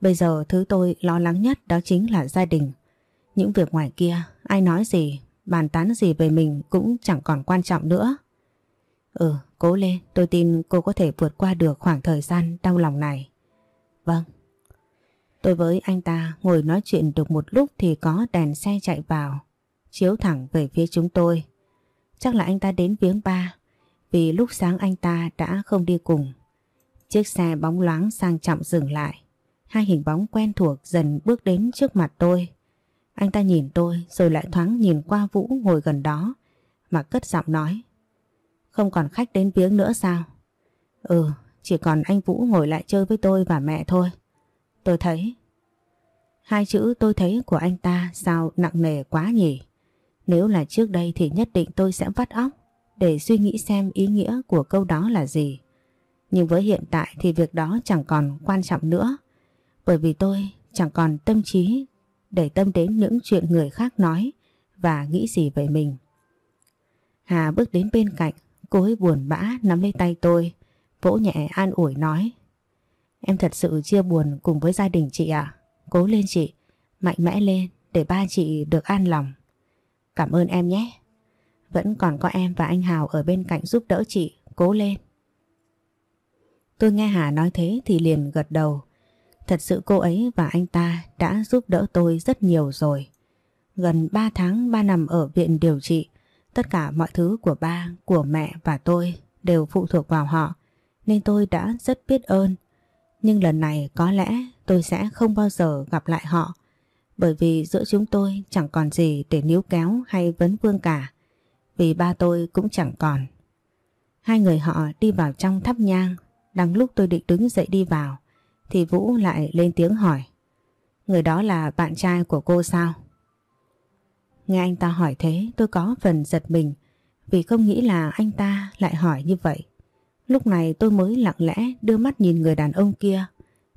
Bây giờ thứ tôi lo lắng nhất đó chính là gia đình. Những việc ngoài kia, ai nói gì, bàn tán gì về mình cũng chẳng còn quan trọng nữa. Ừ, cố lên, tôi tin cô có thể vượt qua được khoảng thời gian đau lòng này. Vâng. Tôi với anh ta ngồi nói chuyện được một lúc thì có đèn xe chạy vào, chiếu thẳng về phía chúng tôi. Chắc là anh ta đến viếng ba, vì lúc sáng anh ta đã không đi cùng. Chiếc xe bóng loáng sang trọng dừng lại. Hai hình bóng quen thuộc dần bước đến trước mặt tôi. Anh ta nhìn tôi rồi lại thoáng nhìn qua Vũ ngồi gần đó mà cất giọng nói. Không còn khách đến viếng nữa sao? Ừ, chỉ còn anh Vũ ngồi lại chơi với tôi và mẹ thôi. Tôi thấy. Hai chữ tôi thấy của anh ta sao nặng nề quá nhỉ? Nếu là trước đây thì nhất định tôi sẽ vắt óc để suy nghĩ xem ý nghĩa của câu đó là gì. Nhưng với hiện tại thì việc đó chẳng còn quan trọng nữa. Bởi vì tôi chẳng còn tâm trí để tâm đến những chuyện người khác nói và nghĩ gì về mình. Hà bước đến bên cạnh, cô ấy buồn bã nắm lấy tay tôi, vỗ nhẹ an ủi nói. Em thật sự chia buồn cùng với gia đình chị ạ. Cố lên chị, mạnh mẽ lên để ba chị được an lòng. Cảm ơn em nhé. Vẫn còn có em và anh Hào ở bên cạnh giúp đỡ chị, cố lên. Tôi nghe Hà nói thế thì liền gật đầu. Thật sự cô ấy và anh ta đã giúp đỡ tôi rất nhiều rồi. Gần 3 tháng ba nằm ở viện điều trị, tất cả mọi thứ của ba, của mẹ và tôi đều phụ thuộc vào họ, nên tôi đã rất biết ơn. Nhưng lần này có lẽ tôi sẽ không bao giờ gặp lại họ, bởi vì giữa chúng tôi chẳng còn gì để níu kéo hay vấn vương cả, vì ba tôi cũng chẳng còn. Hai người họ đi vào trong thắp nhang, đang lúc tôi định đứng dậy đi vào, thì Vũ lại lên tiếng hỏi. Người đó là bạn trai của cô sao? Nghe anh ta hỏi thế tôi có phần giật mình vì không nghĩ là anh ta lại hỏi như vậy. Lúc này tôi mới lặng lẽ đưa mắt nhìn người đàn ông kia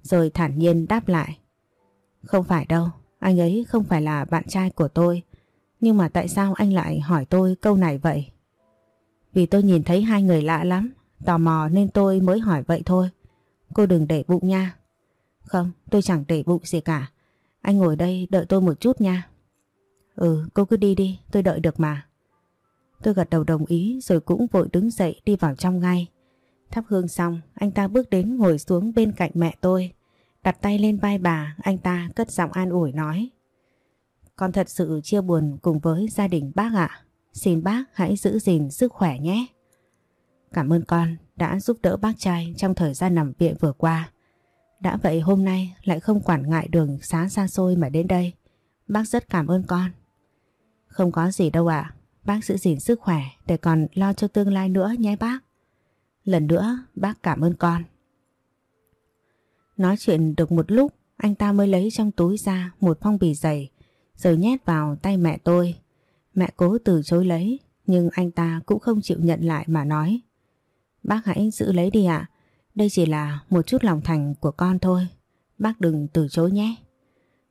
rồi thản nhiên đáp lại. Không phải đâu, anh ấy không phải là bạn trai của tôi. Nhưng mà tại sao anh lại hỏi tôi câu này vậy? Vì tôi nhìn thấy hai người lạ lắm, tò mò nên tôi mới hỏi vậy thôi. Cô đừng để bụng nha. Không, tôi chẳng để bụng gì cả. Anh ngồi đây đợi tôi một chút nha. Ừ, cô cứ đi đi, tôi đợi được mà. Tôi gật đầu đồng ý rồi cũng vội đứng dậy đi vào trong ngay. Thắp hương xong, anh ta bước đến ngồi xuống bên cạnh mẹ tôi. Đặt tay lên vai bà, anh ta cất giọng an ủi nói. Con thật sự chia buồn cùng với gia đình bác ạ. Xin bác hãy giữ gìn sức khỏe nhé. Cảm ơn con đã giúp đỡ bác trai trong thời gian nằm viện vừa qua. Đã vậy hôm nay lại không quản ngại đường xá xa xôi mà đến đây. Bác rất cảm ơn con. Không có gì đâu ạ. Bác giữ gìn sức khỏe để còn lo cho tương lai nữa nhé bác. Lần nữa bác cảm ơn con. Nói chuyện được một lúc anh ta mới lấy trong túi ra một phong bì dày rồi nhét vào tay mẹ tôi. Mẹ cố từ chối lấy nhưng anh ta cũng không chịu nhận lại mà nói. Bác hãy giữ lấy đi ạ. Đây chỉ là một chút lòng thành của con thôi. Bác đừng từ chối nhé.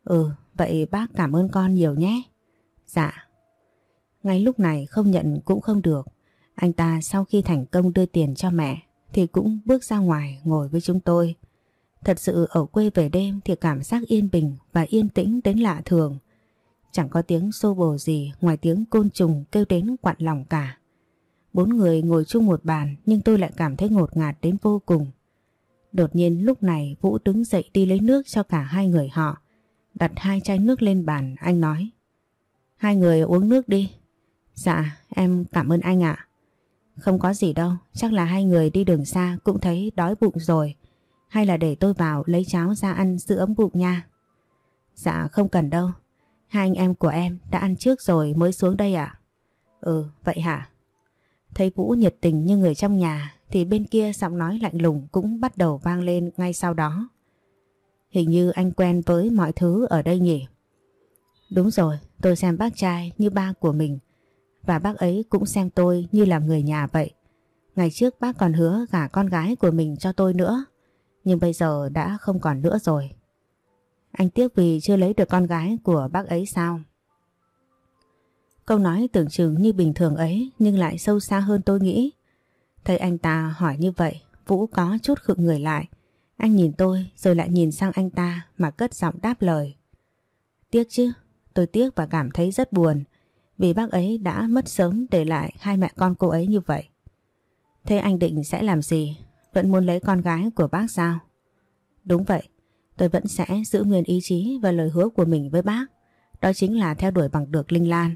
Ừ, vậy bác cảm ơn con nhiều nhé. Dạ. Ngay lúc này không nhận cũng không được. Anh ta sau khi thành công đưa tiền cho mẹ thì cũng bước ra ngoài ngồi với chúng tôi. Thật sự ở quê về đêm thì cảm giác yên bình và yên tĩnh đến lạ thường. Chẳng có tiếng xô bồ gì ngoài tiếng côn trùng kêu đến quặn lòng cả. Bốn người ngồi chung một bàn nhưng tôi lại cảm thấy ngột ngạt đến vô cùng. Đột nhiên lúc này Vũ đứng dậy đi lấy nước cho cả hai người họ. Đặt hai chai nước lên bàn, anh nói. Hai người uống nước đi. Dạ em cảm ơn anh ạ. Không có gì đâu, chắc là hai người đi đường xa cũng thấy đói bụng rồi. Hay là để tôi vào lấy cháo ra ăn giữ ấm bụng nha. Dạ không cần đâu. Hai anh em của em đã ăn trước rồi mới xuống đây à? Ừ, vậy hả? Thấy Vũ nhiệt tình như người trong nhà thì bên kia giọng nói lạnh lùng cũng bắt đầu vang lên ngay sau đó. Hình như anh quen với mọi thứ ở đây nhỉ? Đúng rồi, tôi xem bác trai như ba của mình và bác ấy cũng xem tôi như là người nhà vậy. Ngày trước bác còn hứa gả con gái của mình cho tôi nữa, nhưng bây giờ đã không còn nữa rồi. Anh tiếc vì chưa lấy được con gái của bác ấy sao? Câu nói tưởng chừng như bình thường ấy nhưng lại sâu xa hơn tôi nghĩ. Thấy anh ta hỏi như vậy, Vũ có chút khựng người lại. Anh nhìn tôi rồi lại nhìn sang anh ta mà cất giọng đáp lời. Tiếc chứ, tôi tiếc và cảm thấy rất buồn vì bác ấy đã mất sớm để lại hai mẹ con cô ấy như vậy. Thế anh định sẽ làm gì? Vẫn muốn lấy con gái của bác sao? Đúng vậy, tôi vẫn sẽ giữ nguyên ý chí và lời hứa của mình với bác. Đó chính là theo đuổi bằng được Linh Lan.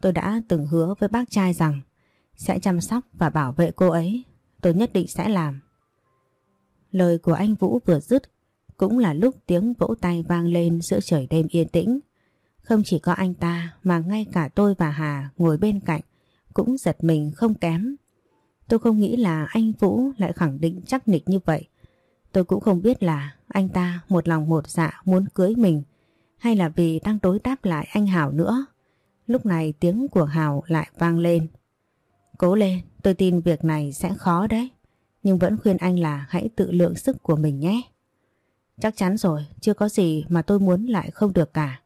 Tôi đã từng hứa với bác trai rằng sẽ chăm sóc và bảo vệ cô ấy. Tôi nhất định sẽ làm. Lời của anh Vũ vừa dứt cũng là lúc tiếng vỗ tay vang lên giữa trời đêm yên tĩnh. Không chỉ có anh ta mà ngay cả tôi và Hà ngồi bên cạnh cũng giật mình không kém. Tôi không nghĩ là anh Vũ lại khẳng định chắc nịch như vậy. Tôi cũng không biết là anh ta một lòng một dạ muốn cưới mình hay là vì đang đối đáp lại anh Hảo nữa. Lúc này tiếng của Hảo lại vang lên. Cố lên, tôi tin việc này sẽ khó đấy. Nhưng vẫn khuyên anh là hãy tự lượng sức của mình nhé. Chắc chắn rồi, chưa có gì mà tôi muốn lại không được cả.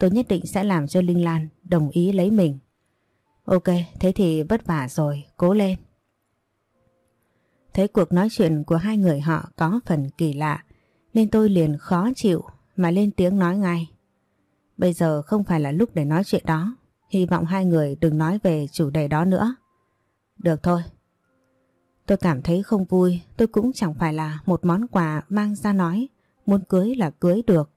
Tôi nhất định sẽ làm cho Linh Lan đồng ý lấy mình. Ok, thế thì vất vả rồi, cố lên. Thấy cuộc nói chuyện của hai người họ có phần kỳ lạ nên tôi liền khó chịu mà lên tiếng nói ngay. Bây giờ không phải là lúc để nói chuyện đó. Hy vọng hai người đừng nói về chủ đề đó nữa. Được thôi. Tôi cảm thấy không vui, tôi cũng chẳng phải là một món quà mang ra nói, muốn cưới là cưới được.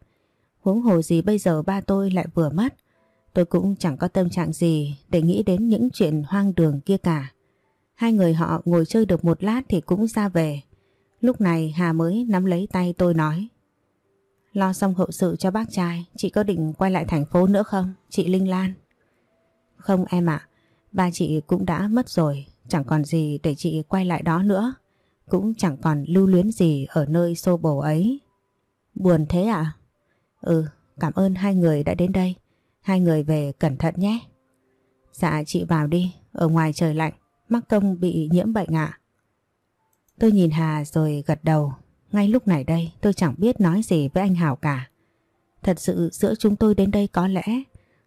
Huống hồ gì bây giờ ba tôi lại vừa mất, tôi cũng chẳng có tâm trạng gì để nghĩ đến những chuyện hoang đường kia cả. Hai người họ ngồi chơi được một lát thì cũng ra về. Lúc này Hà mới nắm lấy tay tôi nói. Lo xong hậu sự cho bác trai, chị có định quay lại thành phố nữa không, chị Linh Lan? Không em ạ, ba chị cũng đã mất rồi, chẳng còn gì để chị quay lại đó nữa. Cũng chẳng còn lưu luyến gì ở nơi xô bồ ấy. Buồn thế ạ? Ừ, cảm ơn hai người đã đến đây. Hai người về cẩn thận nhé. Dạ chị vào đi, ở ngoài trời lạnh, mắc công bị nhiễm bệnh ạ. Tôi nhìn Hà rồi gật đầu. Ngay lúc này đây tôi chẳng biết nói gì với anh Hảo cả. Thật sự giữa chúng tôi đến đây có lẽ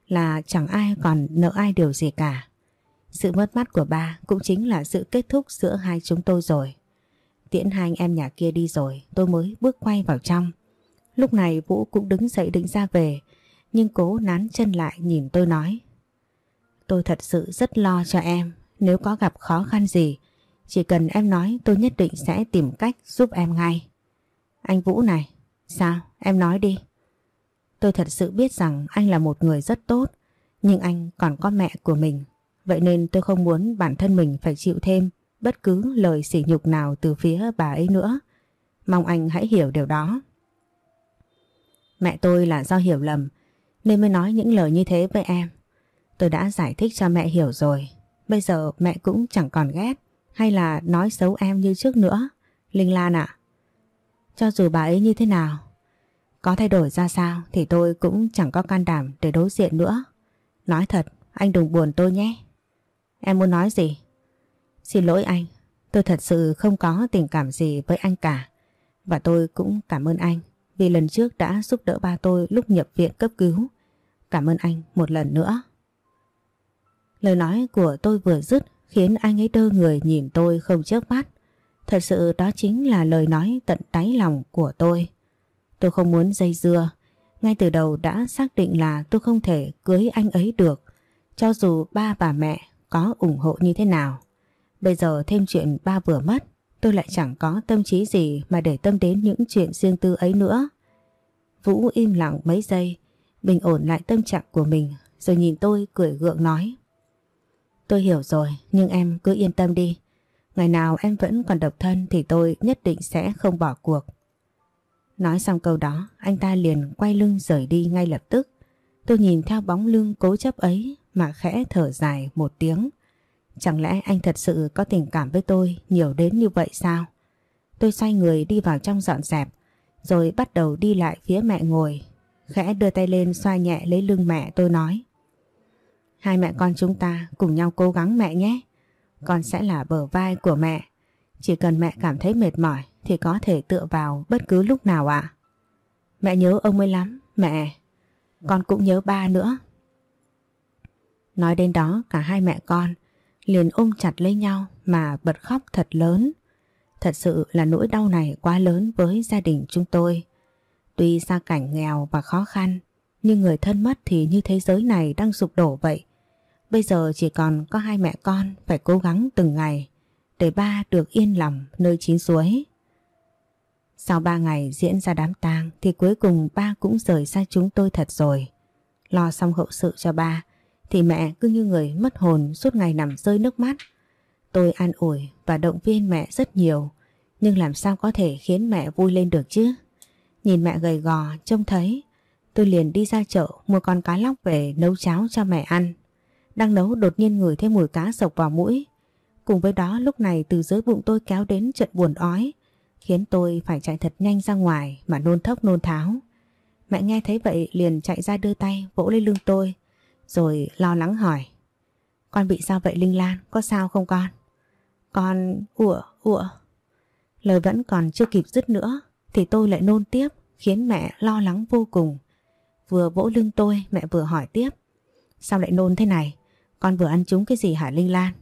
là chẳng ai còn nợ ai điều gì cả. Sự mất mát của ba cũng chính là sự kết thúc giữa hai chúng tôi rồi. Tiễn hai anh em nhà kia đi rồi tôi mới bước quay vào trong. Lúc này Vũ cũng đứng dậy định ra về nhưng cố nán chân lại nhìn tôi nói. Tôi thật sự rất lo cho em nếu có gặp khó khăn gì chỉ cần em nói tôi nhất định sẽ tìm cách giúp em ngay. Anh Vũ này, sao? Em nói đi. Tôi thật sự biết rằng anh là một người rất tốt, nhưng anh còn có mẹ của mình. Vậy nên tôi không muốn bản thân mình phải chịu thêm bất cứ lời sỉ nhục nào từ phía bà ấy nữa. Mong anh hãy hiểu điều đó. Mẹ tôi là do hiểu lầm nên mới nói những lời như thế với em. Tôi đã giải thích cho mẹ hiểu rồi. Bây giờ mẹ cũng chẳng còn ghét hay là nói xấu em như trước nữa. Linh Lan ạ. Cho dù bà ấy như thế nào, có thay đổi ra sao thì tôi cũng chẳng có can đảm để đối diện nữa. Nói thật, anh đừng buồn tôi nhé. Em muốn nói gì? Xin lỗi anh, tôi thật sự không có tình cảm gì với anh cả. Và tôi cũng cảm ơn anh vì lần trước đã giúp đỡ ba tôi lúc nhập viện cấp cứu. Cảm ơn anh một lần nữa. Lời nói của tôi vừa dứt khiến anh ấy đơ người nhìn tôi không chớp mắt. Thật sự đó chính là lời nói tận đáy lòng của tôi. Tôi không muốn dây dưa. Ngay từ đầu đã xác định là tôi không thể cưới anh ấy được. Cho dù ba và mẹ có ủng hộ như thế nào. Bây giờ thêm chuyện ba vừa mất. Tôi lại chẳng có tâm trí gì mà để tâm đến những chuyện riêng tư ấy nữa. Vũ im lặng mấy giây. Bình ổn lại tâm trạng của mình. Rồi nhìn tôi cười gượng nói. Tôi hiểu rồi nhưng em cứ yên tâm đi. Ngày nào em vẫn còn độc thân thì tôi nhất định sẽ không bỏ cuộc. Nói xong câu đó, anh ta liền quay lưng rời đi ngay lập tức. Tôi nhìn theo bóng lưng cố chấp ấy mà khẽ thở dài một tiếng. Chẳng lẽ anh thật sự có tình cảm với tôi nhiều đến như vậy sao? Tôi xoay người đi vào trong dọn dẹp, rồi bắt đầu đi lại phía mẹ ngồi. Khẽ đưa tay lên xoa nhẹ lấy lưng mẹ tôi nói. Hai mẹ con chúng ta cùng nhau cố gắng mẹ nhé. Con sẽ là bờ vai của mẹ. Chỉ cần mẹ cảm thấy mệt mỏi thì có thể tựa vào bất cứ lúc nào ạ. Mẹ nhớ ông ấy lắm, mẹ. Con cũng nhớ ba nữa. Nói đến đó cả hai mẹ con liền ôm chặt lấy nhau mà bật khóc thật lớn. Thật sự là nỗi đau này quá lớn với gia đình chúng tôi. Tuy gia cảnh nghèo và khó khăn, nhưng người thân mất thì như thế giới này đang sụp đổ vậy. Bây giờ chỉ còn có hai mẹ con phải cố gắng từng ngày để ba được yên lòng nơi chín suối. Sau ba ngày diễn ra đám tang thì cuối cùng ba cũng rời xa chúng tôi thật rồi. Lo xong hậu sự cho ba thì mẹ cứ như người mất hồn suốt ngày nằm rơi nước mắt. Tôi an ủi và động viên mẹ rất nhiều, nhưng làm sao có thể khiến mẹ vui lên được chứ? Nhìn mẹ gầy gò, trông thấy, tôi liền đi ra chợ mua con cá lóc về nấu cháo cho mẹ ăn. Đang nấu đột nhiên ngửi thấy mùi cá sộc vào mũi. Cùng với đó, lúc này từ dưới bụng tôi kéo đến trận buồn ói, khiến tôi phải chạy thật nhanh ra ngoài mà nôn thốc nôn tháo. Mẹ nghe thấy vậy liền chạy ra đưa tay vỗ lên lưng tôi rồi lo lắng hỏi Con bị sao vậy Linh Lan? Có sao không con? Con... ủa, ủa. Lời vẫn còn chưa kịp dứt nữa thì tôi lại nôn tiếp khiến mẹ lo lắng vô cùng. Vừa vỗ lưng tôi mẹ vừa hỏi tiếp Sao lại nôn thế này? Con vừa ăn trúng cái gì hả Linh Lan?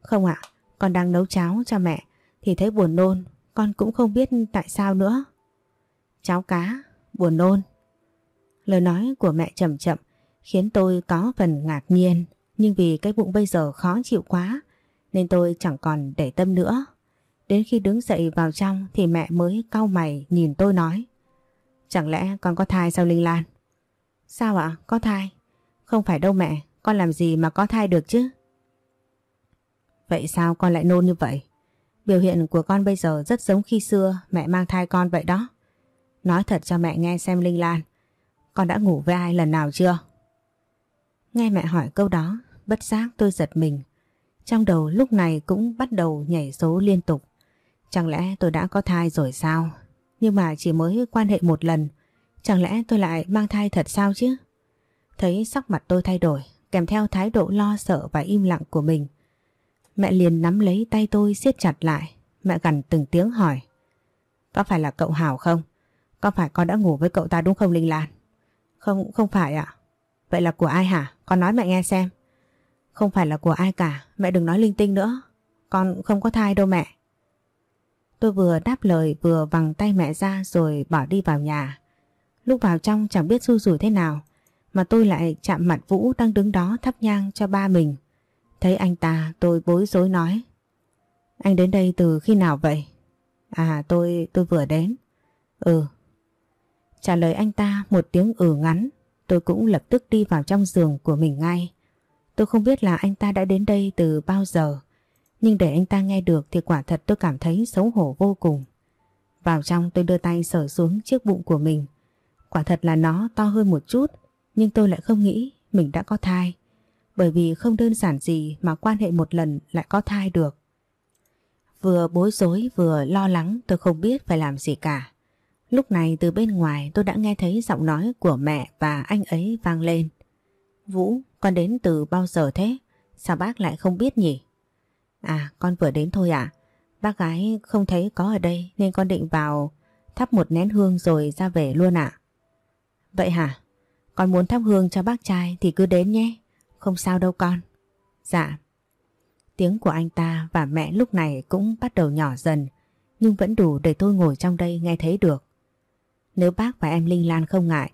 Không ạ, con đang nấu cháo cho mẹ thì thấy buồn nôn con cũng không biết tại sao nữa. Cháo cá, buồn nôn. Lời nói của mẹ chậm chậm khiến tôi có phần ngạc nhiên nhưng vì cái bụng bây giờ khó chịu quá nên tôi chẳng còn để tâm nữa. Đến khi đứng dậy vào trong thì mẹ mới cau mày nhìn tôi nói Chẳng lẽ con có thai sao Linh Lan? Sao ạ? Có thai? Không phải đâu mẹ, con làm gì mà có thai được chứ? Vậy sao con lại nôn như vậy? Biểu hiện của con bây giờ rất giống khi xưa mẹ mang thai con vậy đó. Nói thật cho mẹ nghe xem Linh Lan, con đã ngủ với ai lần nào chưa? Nghe mẹ hỏi câu đó, bất giác tôi giật mình. Trong đầu lúc này cũng bắt đầu nhảy số liên tục. Chẳng lẽ tôi đã có thai rồi sao? Nhưng mà chỉ mới quan hệ một lần, chẳng lẽ tôi lại mang thai thật sao chứ? Thấy sắc mặt tôi thay đổi, kèm theo thái độ lo sợ và im lặng của mình. Mẹ liền nắm lấy tay tôi siết chặt lại. Mẹ gần từng tiếng hỏi. Có phải là cậu Hảo không? Có phải con đã ngủ với cậu ta đúng không Linh Lan? Không, không phải ạ. Vậy là của ai hả? Con nói mẹ nghe xem. Không phải là của ai cả, mẹ đừng nói linh tinh nữa. Con không có thai đâu mẹ. Tôi vừa đáp lời vừa vằng tay mẹ ra rồi bỏ đi vào nhà. Lúc vào trong chẳng biết xui rủi thế nào mà tôi lại chạm mặt Vũ đang đứng đó thắp nhang cho ba mình. Thấy anh ta tôi bối rối nói Anh đến đây từ khi nào vậy? À tôi tôi vừa đến Ừ Trả lời anh ta một tiếng ừ ngắn Tôi cũng lập tức đi vào trong giường của mình ngay Tôi không biết là anh ta đã đến đây từ bao giờ, Nhưng để anh ta nghe được thì quả thật tôi cảm thấy xấu hổ vô cùng Vào trong tôi đưa tay sờ xuống chiếc bụng của mình Quả thật là nó to hơn một chút, Nhưng tôi lại không nghĩ mình đã có thai, bởi vì không đơn giản gì mà quan hệ một lần lại có thai được. Vừa bối rối vừa lo lắng, tôi không biết phải làm gì cả. Lúc này từ bên ngoài tôi đã nghe thấy giọng nói của mẹ và anh ấy vang lên. Vũ, con đến từ bao giờ thế? Sao bác lại không biết nhỉ? À, con vừa đến thôi ạ. Bác gái không thấy có ở đây nên con định vào thắp một nén hương rồi ra về luôn ạ. Vậy hả? Con muốn thắp hương cho bác trai thì cứ đến nhé. Không sao đâu con. Dạ. Tiếng của anh ta và mẹ lúc này cũng bắt đầu nhỏ dần nhưng vẫn đủ để tôi ngồi trong đây nghe thấy được. Nếu bác và em Linh Lan không ngại,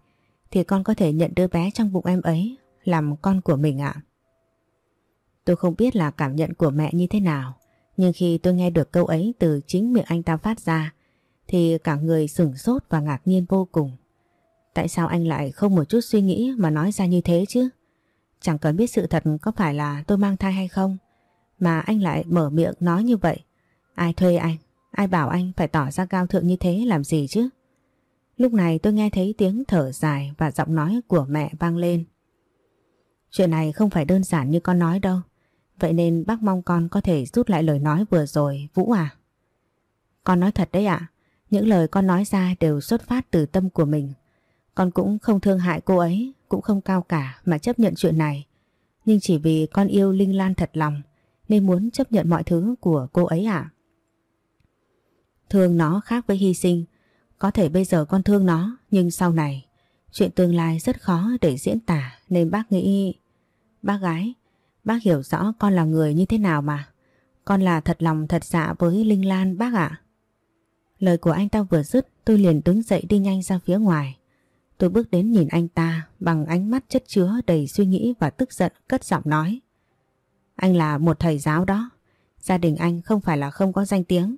thì con có thể nhận đứa bé trong bụng em ấy làm con của mình ạ. Tôi không biết là cảm nhận của mẹ như thế nào, nhưng khi tôi nghe được câu ấy từ chính miệng anh ta phát ra, thì cả người sửng sốt và ngạc nhiên vô cùng. Tại sao anh lại không một chút suy nghĩ mà nói ra như thế chứ? Chẳng cần biết sự thật có phải là tôi mang thai hay không, Mà anh lại mở miệng nói như vậy Ai thuê anh Ai bảo anh phải tỏ ra cao thượng như thế làm gì chứ Lúc này tôi nghe thấy tiếng thở dài Và giọng nói của mẹ vang lên Chuyện này không phải đơn giản như con nói đâu Vậy nên bác mong con có thể rút lại lời nói vừa rồi, Vũ à Con nói thật đấy ạ Những lời con nói ra đều xuất phát từ tâm của mình Con cũng không thương hại cô ấy, cũng không cao cả mà chấp nhận chuyện này. Nhưng chỉ vì con yêu Linh Lan thật lòng, nên muốn chấp nhận mọi thứ của cô ấy ạ. Thương nó khác với hy sinh. Có thể bây giờ con thương nó nhưng sau này chuyện tương lai rất khó để diễn tả nên bác nghĩ... Bác gái, bác hiểu rõ con là người như thế nào mà. Con là thật lòng thật dạ với Linh Lan bác ạ. Lời của anh ta vừa dứt tôi liền đứng dậy đi nhanh ra phía ngoài. Tôi bước đến nhìn anh ta bằng ánh mắt chất chứa đầy suy nghĩ và tức giận cất giọng nói. Anh là một thầy giáo đó. Gia đình anh không phải là không có danh tiếng.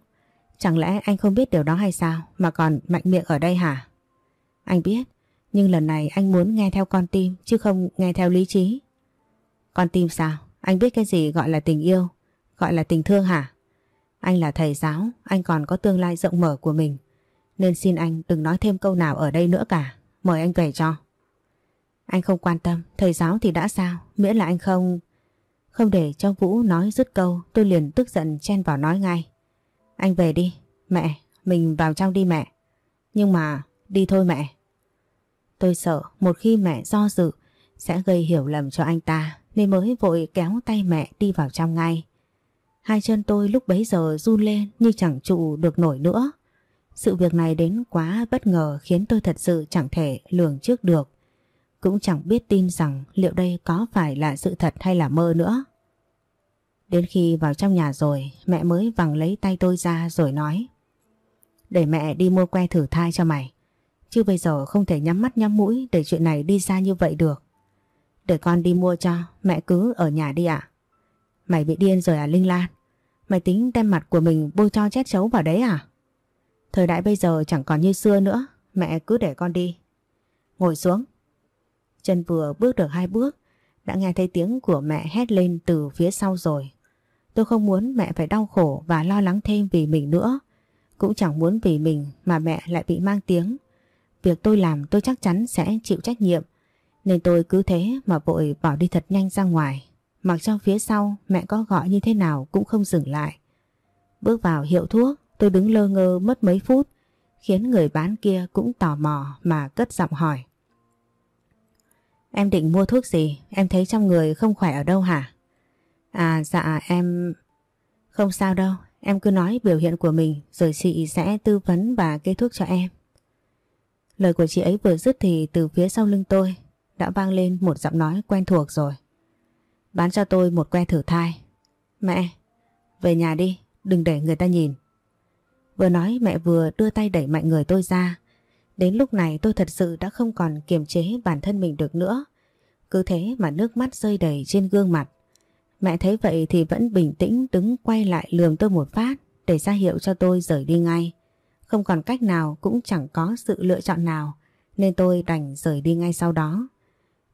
Chẳng lẽ anh không biết điều đó hay sao mà còn mạnh miệng ở đây hả? Anh biết, nhưng lần này anh muốn nghe theo con tim chứ không nghe theo lý trí. Con tim sao? Anh biết cái gì gọi là tình yêu, gọi là tình thương hả? Anh là thầy giáo, anh còn có tương lai rộng mở của mình. Nên xin anh đừng nói thêm câu nào ở đây nữa cả. Mời anh về cho. Anh không quan tâm, thầy giáo thì đã sao, miễn là anh không... Không để cho Vũ nói dứt câu, tôi liền tức giận chen vào nói ngay. Anh về đi, mẹ, mình vào trong đi mẹ. Nhưng mà, đi thôi mẹ. Tôi sợ một khi mẹ do dự sẽ gây hiểu lầm cho anh ta nên mới vội kéo tay mẹ đi vào trong ngay. Hai chân tôi lúc bấy giờ run lên như chẳng trụ được nổi nữa. Sự việc này đến quá bất ngờ khiến tôi thật sự chẳng thể lường trước được. Cũng chẳng biết tin rằng liệu đây có phải là sự thật hay là mơ nữa. Đến khi vào trong nhà rồi, mẹ mới vằng lấy tay tôi ra rồi nói. Để mẹ đi mua que thử thai cho mày. Chứ bây giờ không thể nhắm mắt nhắm mũi để chuyện này đi xa như vậy được. Để con đi mua cho, mẹ cứ ở nhà đi ạ. Mày bị điên rồi à Linh Lan? Mày tính đem mặt của mình bôi cho chết chấu vào đấy à? Thời đại bây giờ chẳng còn như xưa nữa, mẹ cứ để con đi. Ngồi xuống. Chân vừa bước được hai bước, đã nghe thấy tiếng của mẹ hét lên từ phía sau rồi. Tôi không muốn mẹ phải đau khổ và lo lắng thêm vì mình nữa. Cũng chẳng muốn vì mình mà mẹ lại bị mang tiếng. Việc tôi làm tôi chắc chắn sẽ chịu trách nhiệm. Nên tôi cứ thế mà vội bỏ đi thật nhanh ra ngoài. Mặc cho phía sau mẹ có gọi như thế nào cũng không dừng lại. Bước vào hiệu thuốc, tôi đứng lơ ngơ mất mấy phút, khiến người bán kia cũng tò mò mà cất giọng hỏi. Em định mua thuốc gì? Em thấy trong người không khỏe ở đâu hả? À dạ em... Không sao đâu, em cứ nói biểu hiện của mình rồi chị sẽ tư vấn và kê thuốc cho em. Lời của chị ấy vừa dứt thì từ phía sau lưng tôi đã vang lên một giọng nói quen thuộc rồi. Bán cho tôi một que thử thai. Mẹ, về nhà đi, đừng để người ta nhìn. Vừa nói mẹ vừa đưa tay đẩy mạnh người tôi ra. Đến lúc này tôi thật sự đã không còn kiềm chế bản thân mình được nữa. Cứ thế mà nước mắt rơi đầy trên gương mặt. Mẹ thấy vậy thì vẫn bình tĩnh đứng quay lại lườm tôi một phát để ra hiệu cho tôi rời đi ngay. Không còn cách nào, cũng chẳng có sự lựa chọn nào, nên tôi đành rời đi ngay sau đó.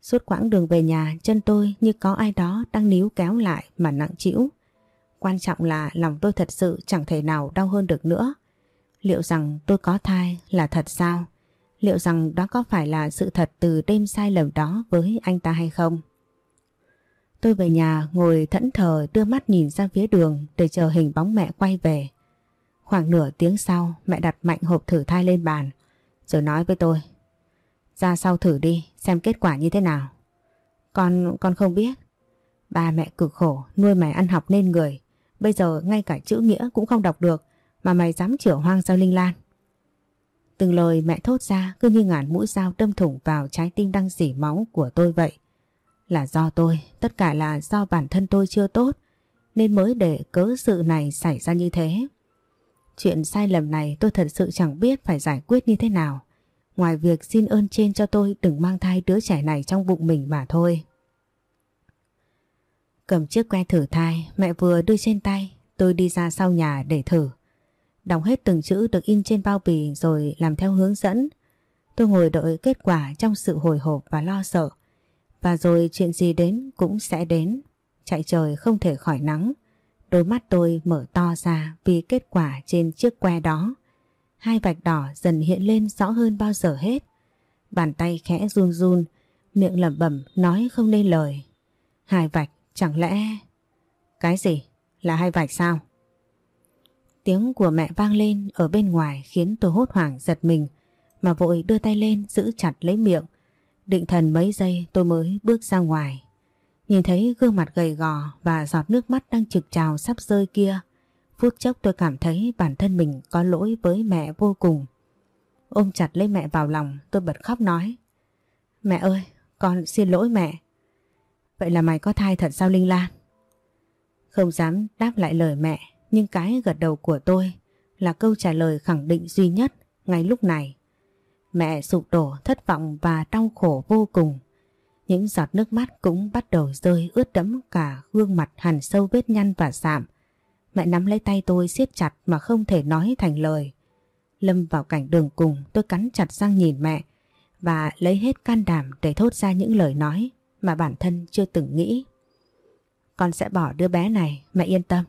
Suốt quãng đường về nhà, chân tôi như có ai đó đang níu kéo lại mà nặng chịu. Quan trọng là lòng tôi thật sự chẳng thể nào đau hơn được nữa. Liệu rằng tôi có thai là thật sao? Liệu rằng đó có phải là sự thật từ đêm sai lầm đó với anh ta hay không? Tôi về nhà ngồi thẫn thờ đưa mắt nhìn ra phía đường để chờ hình bóng mẹ quay về. Khoảng nửa tiếng sau mẹ đặt mạnh hộp thử thai lên bàn rồi nói với tôi ra sau thử đi xem kết quả như thế nào. Con, con không biết. Ba mẹ cực khổ nuôi mày ăn học nên người. Bây giờ ngay cả chữ nghĩa cũng không đọc được mà mày dám chữa hoang sao Linh Lan. Từng lời mẹ thốt ra cứ như ngàn mũi dao đâm thủng vào trái tim đang dỉ máu của tôi vậy. Là do tôi, tất cả là do bản thân tôi chưa tốt nên mới để cớ sự này xảy ra như thế. Chuyện sai lầm này tôi thật sự chẳng biết phải giải quyết như thế nào. Ngoài việc xin ơn trên cho tôi đừng mang thai đứa trẻ này trong bụng mình mà thôi. Cầm chiếc que thử thai, mẹ vừa đưa trên tay, tôi đi ra sau nhà để thử. Đọc hết từng chữ được in trên bao bì rồi làm theo hướng dẫn. Tôi ngồi đợi kết quả trong sự hồi hộp và lo sợ. Và rồi chuyện gì đến cũng sẽ đến. Chạy trời không thể khỏi nắng. Đôi mắt tôi mở to ra vì kết quả trên chiếc que đó. Hai vạch đỏ dần hiện lên rõ hơn bao giờ hết. Bàn tay khẽ run run, miệng lẩm bẩm nói không nên lời. Hai vạch chẳng lẽ... Cái gì? Là hai vạch sao? Tiếng của mẹ vang lên ở bên ngoài khiến tôi hốt hoảng giật mình mà vội đưa tay lên giữ chặt lấy miệng. Định thần mấy giây tôi mới bước ra ngoài. Nhìn thấy gương mặt gầy gò và giọt nước mắt đang trực trào sắp rơi kia. Phút chốc tôi cảm thấy bản thân mình có lỗi với mẹ vô cùng. Ôm chặt lấy mẹ vào lòng tôi bật khóc nói. Mẹ ơi, con xin lỗi mẹ. Vậy là mày có thai thật sao Linh Lan? Không dám đáp lại lời mẹ, nhưng cái gật đầu của tôi là câu trả lời khẳng định duy nhất ngay lúc này. Mẹ sụp đổ, thất vọng và đau khổ vô cùng. Những giọt nước mắt cũng bắt đầu rơi ướt đẫm cả gương mặt hằn sâu vết nhăn và sạm. Mẹ nắm lấy tay tôi siết chặt mà không thể nói thành lời. Lâm vào cảnh đường cùng tôi cắn chặt răng nhìn mẹ và lấy hết can đảm để thốt ra những lời nói mà bản thân chưa từng nghĩ. Con sẽ bỏ đứa bé này, mẹ yên tâm.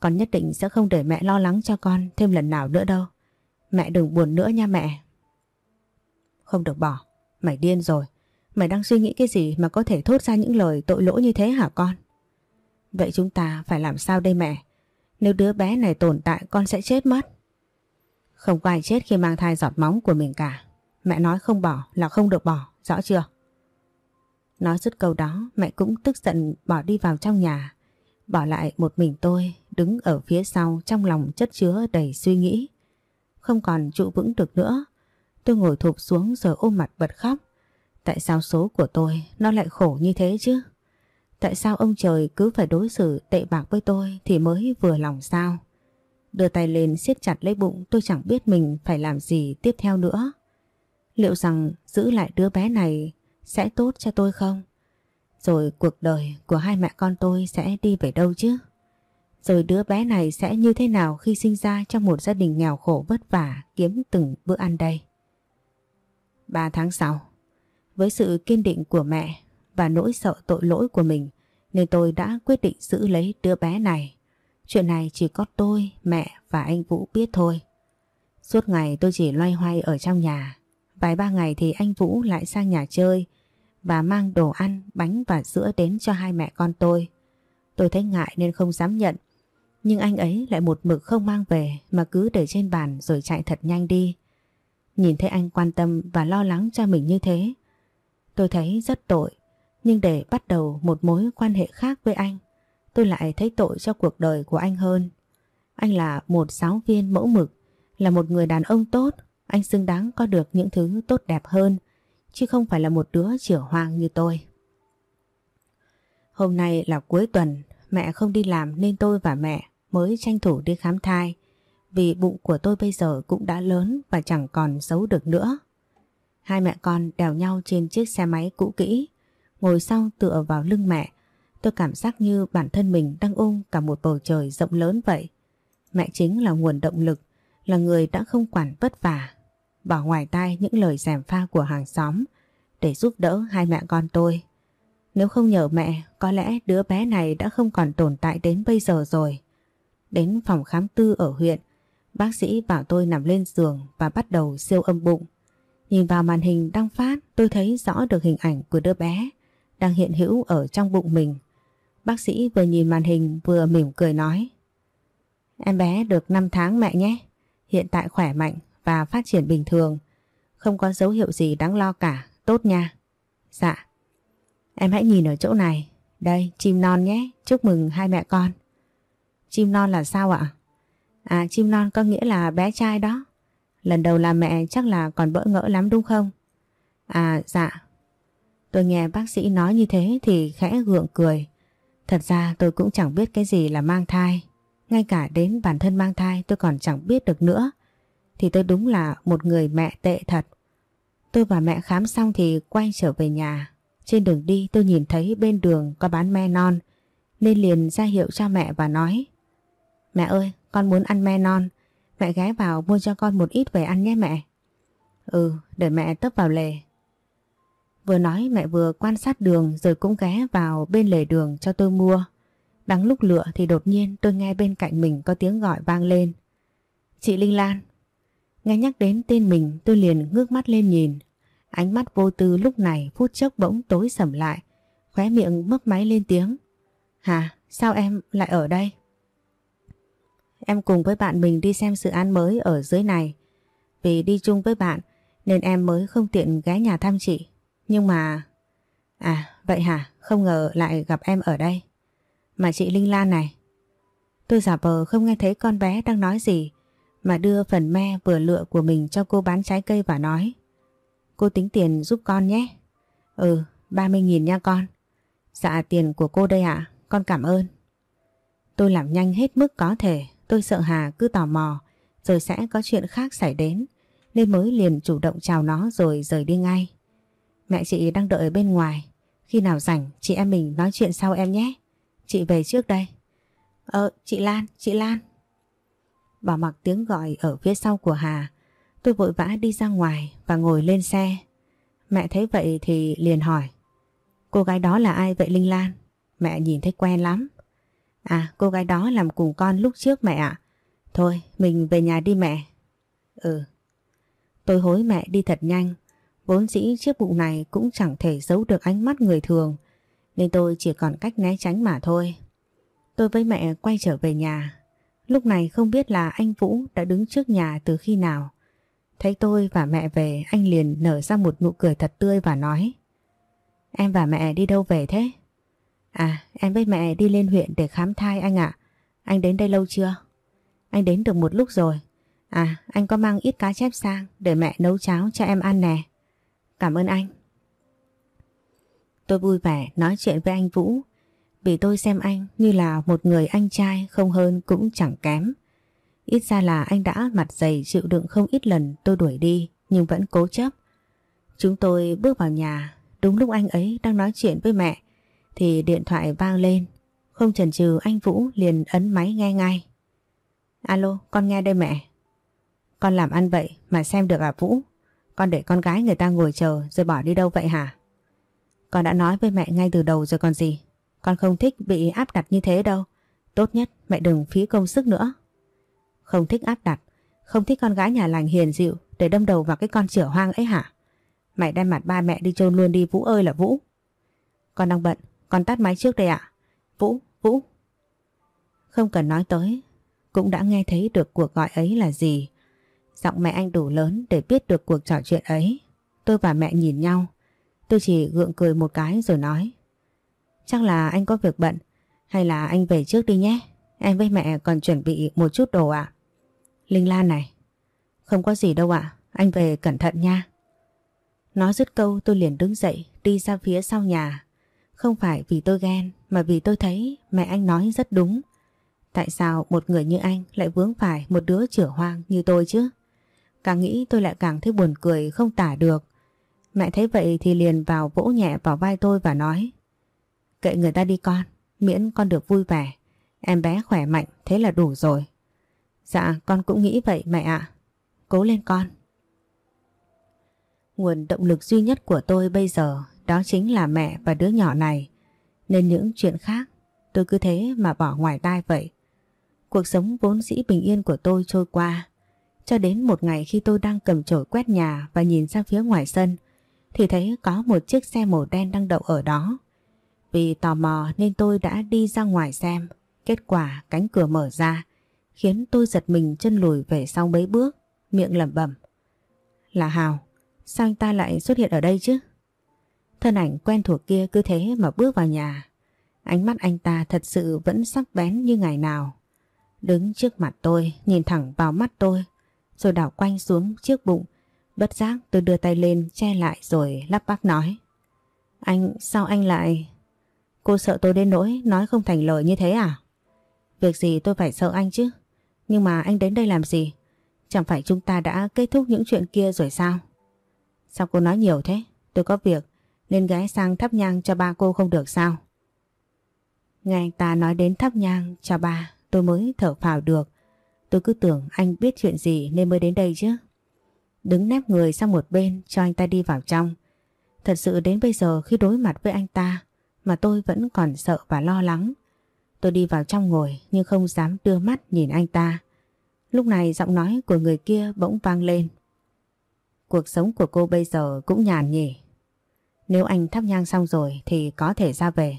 Con nhất định sẽ không để mẹ lo lắng cho con thêm lần nào nữa đâu. Mẹ đừng buồn nữa nha mẹ. Không được bỏ, mày điên rồi. Mày đang suy nghĩ cái gì mà có thể thốt ra những lời tội lỗi như thế hả con? Vậy chúng ta phải làm sao đây mẹ? Nếu đứa bé này tồn tại con sẽ chết mất. Không có ai chết khi mang thai giọt máu của mình cả. Mẹ nói không bỏ là không được bỏ, rõ chưa? Nói dứt câu đó mẹ cũng tức giận bỏ đi vào trong nhà. Bỏ lại một mình tôi đứng ở phía sau trong lòng chất chứa đầy suy nghĩ. Không còn trụ vững được nữa. Tôi ngồi thụp xuống rồi ôm mặt bật khóc. Tại sao số của tôi nó lại khổ như thế chứ? Tại sao ông trời cứ phải đối xử tệ bạc với tôi thì mới vừa lòng sao? Đưa tay lên siết chặt lấy bụng, tôi chẳng biết mình phải làm gì tiếp theo nữa. Liệu rằng giữ lại đứa bé này sẽ tốt cho tôi không? Rồi cuộc đời của hai mẹ con tôi sẽ đi về đâu chứ? Rồi đứa bé này sẽ như thế nào khi sinh ra trong một gia đình nghèo khổ vất vả kiếm từng bữa ăn đây? Ba tháng sau, với sự kiên định của mẹ và nỗi sợ tội lỗi của mình nên tôi đã quyết định giữ lấy đứa bé này. Chuyện này chỉ có tôi, mẹ và anh Vũ biết thôi. Suốt ngày tôi chỉ loay hoay ở trong nhà. Vài ba ngày thì anh Vũ lại sang nhà chơi và mang đồ ăn, bánh và sữa đến cho hai mẹ con tôi. Tôi thấy ngại nên không dám nhận. Nhưng anh ấy lại một mực không mang về mà cứ để trên bàn rồi chạy thật nhanh đi. Nhìn thấy anh quan tâm và lo lắng cho mình như thế, tôi thấy rất tội. Nhưng để bắt đầu một mối quan hệ khác với anh, tôi lại thấy tội cho cuộc đời của anh hơn. Anh là một giáo viên mẫu mực, là một người đàn ông tốt, anh xứng đáng có được những thứ tốt đẹp hơn, chứ không phải là một đứa chửa hoang như tôi. Hôm nay là cuối tuần, mẹ không đi làm nên tôi và mẹ mới tranh thủ đi khám thai vì bụng của tôi bây giờ cũng đã lớn và chẳng còn giấu được nữa. Hai mẹ con đèo nhau trên chiếc xe máy cũ kỹ, ngồi sau tựa vào lưng mẹ. Tôi cảm giác như bản thân mình đang ôm cả một bầu trời rộng lớn vậy. Mẹ chính là nguồn động lực, là người đã không quản vất vả, bỏ ngoài tai những lời gièm pha của hàng xóm để giúp đỡ hai mẹ con tôi. Nếu không nhờ mẹ, có lẽ đứa bé này đã không còn tồn tại đến bây giờ rồi. Đến phòng khám tư ở huyện, bác sĩ bảo tôi nằm lên giường và bắt đầu siêu âm bụng. Nhìn vào màn hình đăng phát tôi thấy rõ được hình ảnh của đứa bé đang hiện hữu ở trong bụng mình. Bác sĩ vừa nhìn màn hình vừa mỉm cười nói Em bé được 5 tháng mẹ nhé, hiện tại khỏe mạnh và phát triển bình thường, không có dấu hiệu gì đáng lo cả, tốt nha. Dạ. Em hãy nhìn ở chỗ này, đây chim non nhé, chúc mừng hai mẹ con. Chim non là sao ạ? À chim non có nghĩa là bé trai đó. Lần đầu làm mẹ chắc là còn bỡ ngỡ lắm đúng không? À dạ. Tôi nghe bác sĩ nói như thế thì khẽ gượng cười. Thật ra tôi cũng chẳng biết cái gì là mang thai. Ngay cả đến bản thân mang thai tôi còn chẳng biết được nữa. Thì tôi đúng là một người mẹ tệ thật. Tôi và mẹ khám xong thì quay trở về nhà. Trên đường đi tôi nhìn thấy bên đường có bán me non nên liền ra hiệu cho mẹ và nói Mẹ ơi, con muốn ăn me non. Mẹ ghé vào mua cho con một ít về ăn nhé mẹ. Ừ, để mẹ tấp vào lề. Vừa nói mẹ vừa quan sát đường rồi cũng ghé vào bên lề đường cho tôi mua. Đang lúc lựa thì đột nhiên tôi nghe bên cạnh mình có tiếng gọi vang lên. Chị Linh Lan. Nghe nhắc đến tên mình tôi liền ngước mắt lên nhìn. Ánh mắt vô tư lúc này phút chốc bỗng tối sầm lại. Khóe miệng mấp máy lên tiếng. hà Sao em lại ở đây? Em cùng với bạn mình đi xem dự án mới ở dưới này. Vì đi chung với bạn nên em mới không tiện ghé nhà thăm chị. Nhưng mà... À vậy hả? Không ngờ lại gặp em ở đây. Mà chị Linh Lan này. Tôi giả vờ không nghe thấy con bé đang nói gì mà đưa phần me vừa lựa của mình cho cô bán trái cây và nói Cô tính tiền giúp con nhé. Ừ, 30.000 nha con. Dạ tiền của cô đây ạ, con cảm ơn. Tôi làm nhanh hết mức có thể, tôi sợ Hà cứ tò mò, rồi sẽ có chuyện khác xảy đến, nên mới liền chủ động chào nó rồi rời đi ngay. Mẹ chị đang đợi ở bên ngoài, khi nào rảnh chị em mình nói chuyện sau em nhé. Chị về trước đây. Ờ, chị Lan, chị Lan. Bỏ mặc tiếng gọi ở phía sau của Hà, tôi vội vã đi ra ngoài và ngồi lên xe. Mẹ thấy vậy thì liền hỏi. Cô gái đó là ai vậy Linh Lan? Mẹ nhìn thấy quen lắm. À cô gái đó làm cùng con lúc trước mẹ ạ. Thôi, mình về nhà đi mẹ. Ừ. Tôi hối mẹ đi thật nhanh. Vốn dĩ chiếc bụng này cũng chẳng thể giấu được ánh mắt người thường. Nên tôi chỉ còn cách né tránh mà thôi. Tôi với mẹ quay trở về nhà. Lúc này không biết là anh Vũ đã đứng trước nhà từ khi nào. Thấy tôi và mẹ về, anh liền nở ra một nụ cười thật tươi và nói, Em và mẹ đi đâu về thế? À em với mẹ đi lên huyện để khám thai anh ạ. Anh đến đây lâu chưa? Anh đến được một lúc rồi. À anh có mang ít cá chép sang để mẹ nấu cháo cho em ăn nè. Cảm ơn anh. Tôi vui vẻ nói chuyện với anh Vũ vì tôi xem anh như là một người anh trai không hơn cũng chẳng kém. Ít ra là anh đã mặt dày chịu đựng không ít lần tôi đuổi đi, nhưng vẫn cố chấp. Chúng tôi bước vào nhà, đúng lúc anh ấy đang nói chuyện với mẹ thì điện thoại vang lên. Không chần chừ anh Vũ liền ấn máy nghe ngay. Alo, con nghe đây mẹ. Con làm ăn vậy mà xem được à Vũ? Con để con gái người ta ngồi chờ rồi bỏ đi đâu vậy hả? Con đã nói với mẹ ngay từ đầu rồi còn gì. Con không thích bị áp đặt như thế đâu. Tốt nhất mẹ đừng phí công sức nữa. Không thích áp đặt, không thích con gái nhà lành hiền dịu để đâm đầu vào cái con chửa hoang ấy hả? Mày đem mặt ba mẹ đi chôn luôn đi Vũ ơi là Vũ. Con đang bận, con tắt máy trước đây ạ. Vũ, Vũ. Không cần nói tới, cũng đã nghe thấy được cuộc gọi ấy là gì. Giọng mẹ anh đủ lớn để biết được cuộc trò chuyện ấy. Tôi và mẹ nhìn nhau. Tôi chỉ gượng cười một cái rồi nói. Chắc là anh có việc bận, hay là anh về trước đi nhé. Em với mẹ còn chuẩn bị một chút đồ ạ. Linh Lan này. Không có gì đâu ạ, anh về cẩn thận nha. Nói dứt câu tôi liền đứng dậy đi ra phía sau nhà. Không phải vì tôi ghen mà vì tôi thấy mẹ anh nói rất đúng. Tại sao một người như anh lại vướng phải một đứa chửa hoang như tôi chứ? Càng nghĩ tôi lại càng thấy buồn cười không tả được. Mẹ thấy vậy thì liền vào vỗ nhẹ vào vai tôi và nói Kệ người ta đi con, miễn con được vui vẻ. Em bé khỏe mạnh thế là đủ rồi. Dạ con cũng nghĩ vậy mẹ ạ. Cố lên con. Nguồn động lực duy nhất của tôi bây giờ đó chính là mẹ và đứa nhỏ này. Nên những chuyện khác tôi cứ thế mà bỏ ngoài tai vậy. Cuộc sống vốn dĩ bình yên của tôi trôi qua. Cho đến một ngày khi tôi đang cầm chổi quét nhà và nhìn ra phía ngoài sân thì thấy có một chiếc xe màu đen đang đậu ở đó. Vì tò mò nên tôi đã đi ra ngoài xem. Kết quả cánh cửa mở ra khiến tôi giật mình chân lùi về sau mấy bước, miệng lẩm bẩm. Là Hào, sao anh ta lại xuất hiện ở đây chứ? Thân ảnh quen thuộc kia cứ thế mà bước vào nhà. Ánh mắt anh ta thật sự vẫn sắc bén như ngày nào. Đứng trước mặt tôi, nhìn thẳng vào mắt tôi, rồi đảo quanh xuống chiếc bụng. Bất giác tôi đưa tay lên che lại rồi lắp bắp nói. Anh, sao anh lại... Cô sợ tôi đến nỗi nói không thành lời như thế à? Việc gì tôi phải sợ anh chứ? Nhưng mà anh đến đây làm gì? Chẳng phải chúng ta đã kết thúc những chuyện kia rồi sao? Sao cô nói nhiều thế? Tôi có việc nên ghé sang thắp nhang cho ba cô không được sao? Nghe anh ta nói đến thắp nhang cho ba, tôi mới thở phào được. Tôi cứ tưởng anh biết chuyện gì nên mới đến đây chứ. Đứng nép người sang một bên, cho anh ta đi vào trong. Thật sự đến bây giờ khi đối mặt với anh ta, mà tôi vẫn còn sợ và lo lắng. Tôi đi vào trong ngồi, nhưng không dám đưa mắt nhìn anh ta. Lúc này giọng nói của người kia bỗng vang lên. Cuộc sống của cô bây giờ cũng nhàn nhỉ. Nếu anh thắp nhang xong rồi thì có thể ra về.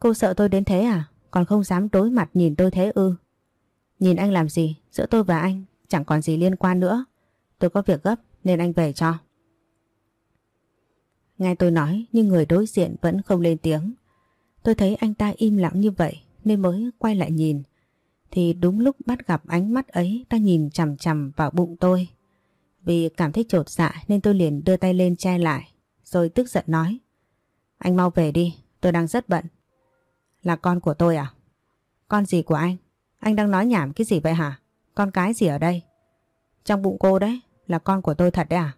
Cô sợ tôi đến thế à? Còn không dám đối mặt nhìn tôi thế ư? Nhìn anh làm gì? Giữa tôi và anh chẳng còn gì liên quan nữa. Tôi có việc gấp nên anh về cho. Nghe tôi nói, nhưng người đối diện vẫn không lên tiếng. Tôi thấy anh ta im lặng như vậy nên mới quay lại nhìn. Thì đúng lúc bắt gặp ánh mắt ấy đang nhìn chằm chằm vào bụng tôi. Vì cảm thấy trột dạ nên tôi liền đưa tay lên che lại. Rồi tức giận nói. Anh mau về đi, tôi đang rất bận. Là con của tôi à? Con gì của anh? Anh đang nói nhảm cái gì vậy hả? Con cái gì ở đây? Trong bụng cô đấy, là con của tôi thật đấy à?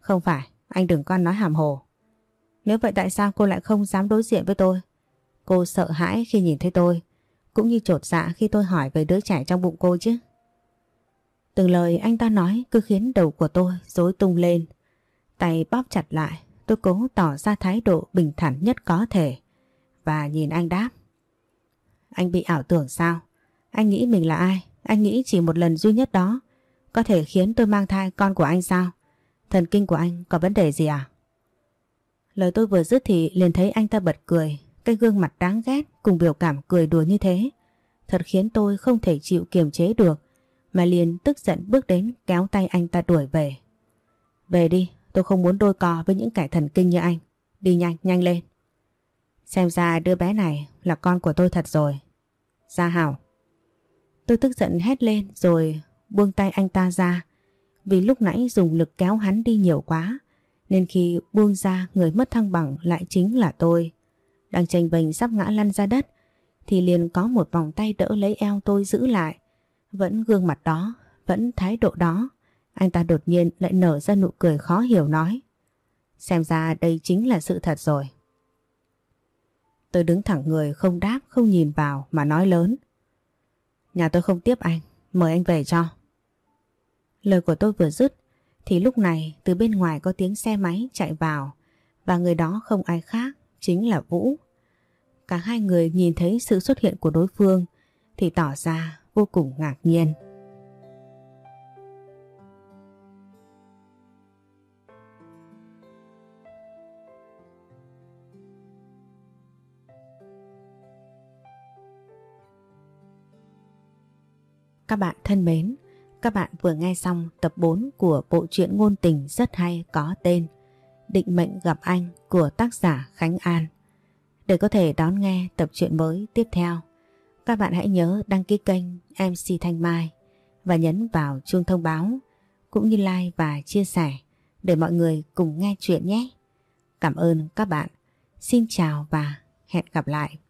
Không phải, anh đừng con nói hàm hồ. Nếu vậy tại sao cô lại không dám đối diện với tôi? Cô sợ hãi khi nhìn thấy tôi, cũng như trột dạ khi tôi hỏi về đứa trẻ trong bụng cô chứ. Từng lời anh ta nói cứ khiến đầu của tôi rối tung lên. Tay bóp chặt lại, tôi cố tỏ ra thái độ bình thản nhất có thể. Và nhìn anh đáp. Anh bị ảo tưởng sao? Anh nghĩ mình là ai? Anh nghĩ chỉ một lần duy nhất đó có thể khiến tôi mang thai con của anh sao? Thần kinh của anh có vấn đề gì à? Lời tôi vừa dứt thì liền thấy anh ta bật cười, cái gương mặt đáng ghét cùng biểu cảm cười đùa như thế. Thật khiến tôi không thể chịu kiềm chế được, mà liền tức giận bước đến kéo tay anh ta đuổi về. Về đi, tôi không muốn đôi cò với những kẻ thần kinh như anh. Đi nhanh, nhanh lên. Xem ra đứa bé này là con của tôi thật rồi. Gia Hảo. Tôi tức giận hét lên rồi buông tay anh ta ra. Vì lúc nãy dùng lực kéo hắn đi nhiều quá. Nên khi buông ra người mất thăng bằng lại chính là tôi. Đang tranh bình sắp ngã lăn ra đất. Thì liền có một vòng tay đỡ lấy eo tôi giữ lại. Vẫn gương mặt đó, vẫn thái độ đó. Anh ta đột nhiên lại nở ra nụ cười khó hiểu nói. Xem ra đây chính là sự thật rồi. Tôi đứng thẳng người không đáp không nhìn vào mà nói lớn. Nhà tôi không tiếp anh, mời anh về cho. Lời của tôi vừa dứt thì lúc này từ bên ngoài có tiếng xe máy chạy vào và người đó không ai khác chính là Vũ. Cả hai người nhìn thấy sự xuất hiện của đối phương thì tỏ ra vô cùng ngạc nhiên. Các bạn thân mến, các bạn vừa nghe xong tập 4 của bộ truyện ngôn tình rất hay có tên Định mệnh gặp anh của tác giả Khánh An. Để có thể đón nghe tập truyện mới tiếp theo, các bạn hãy nhớ đăng ký kênh MC Thanh Mai và nhấn vào chuông thông báo cũng như like và chia sẻ để mọi người cùng nghe chuyện nhé. Cảm ơn các bạn. Xin chào và hẹn gặp lại.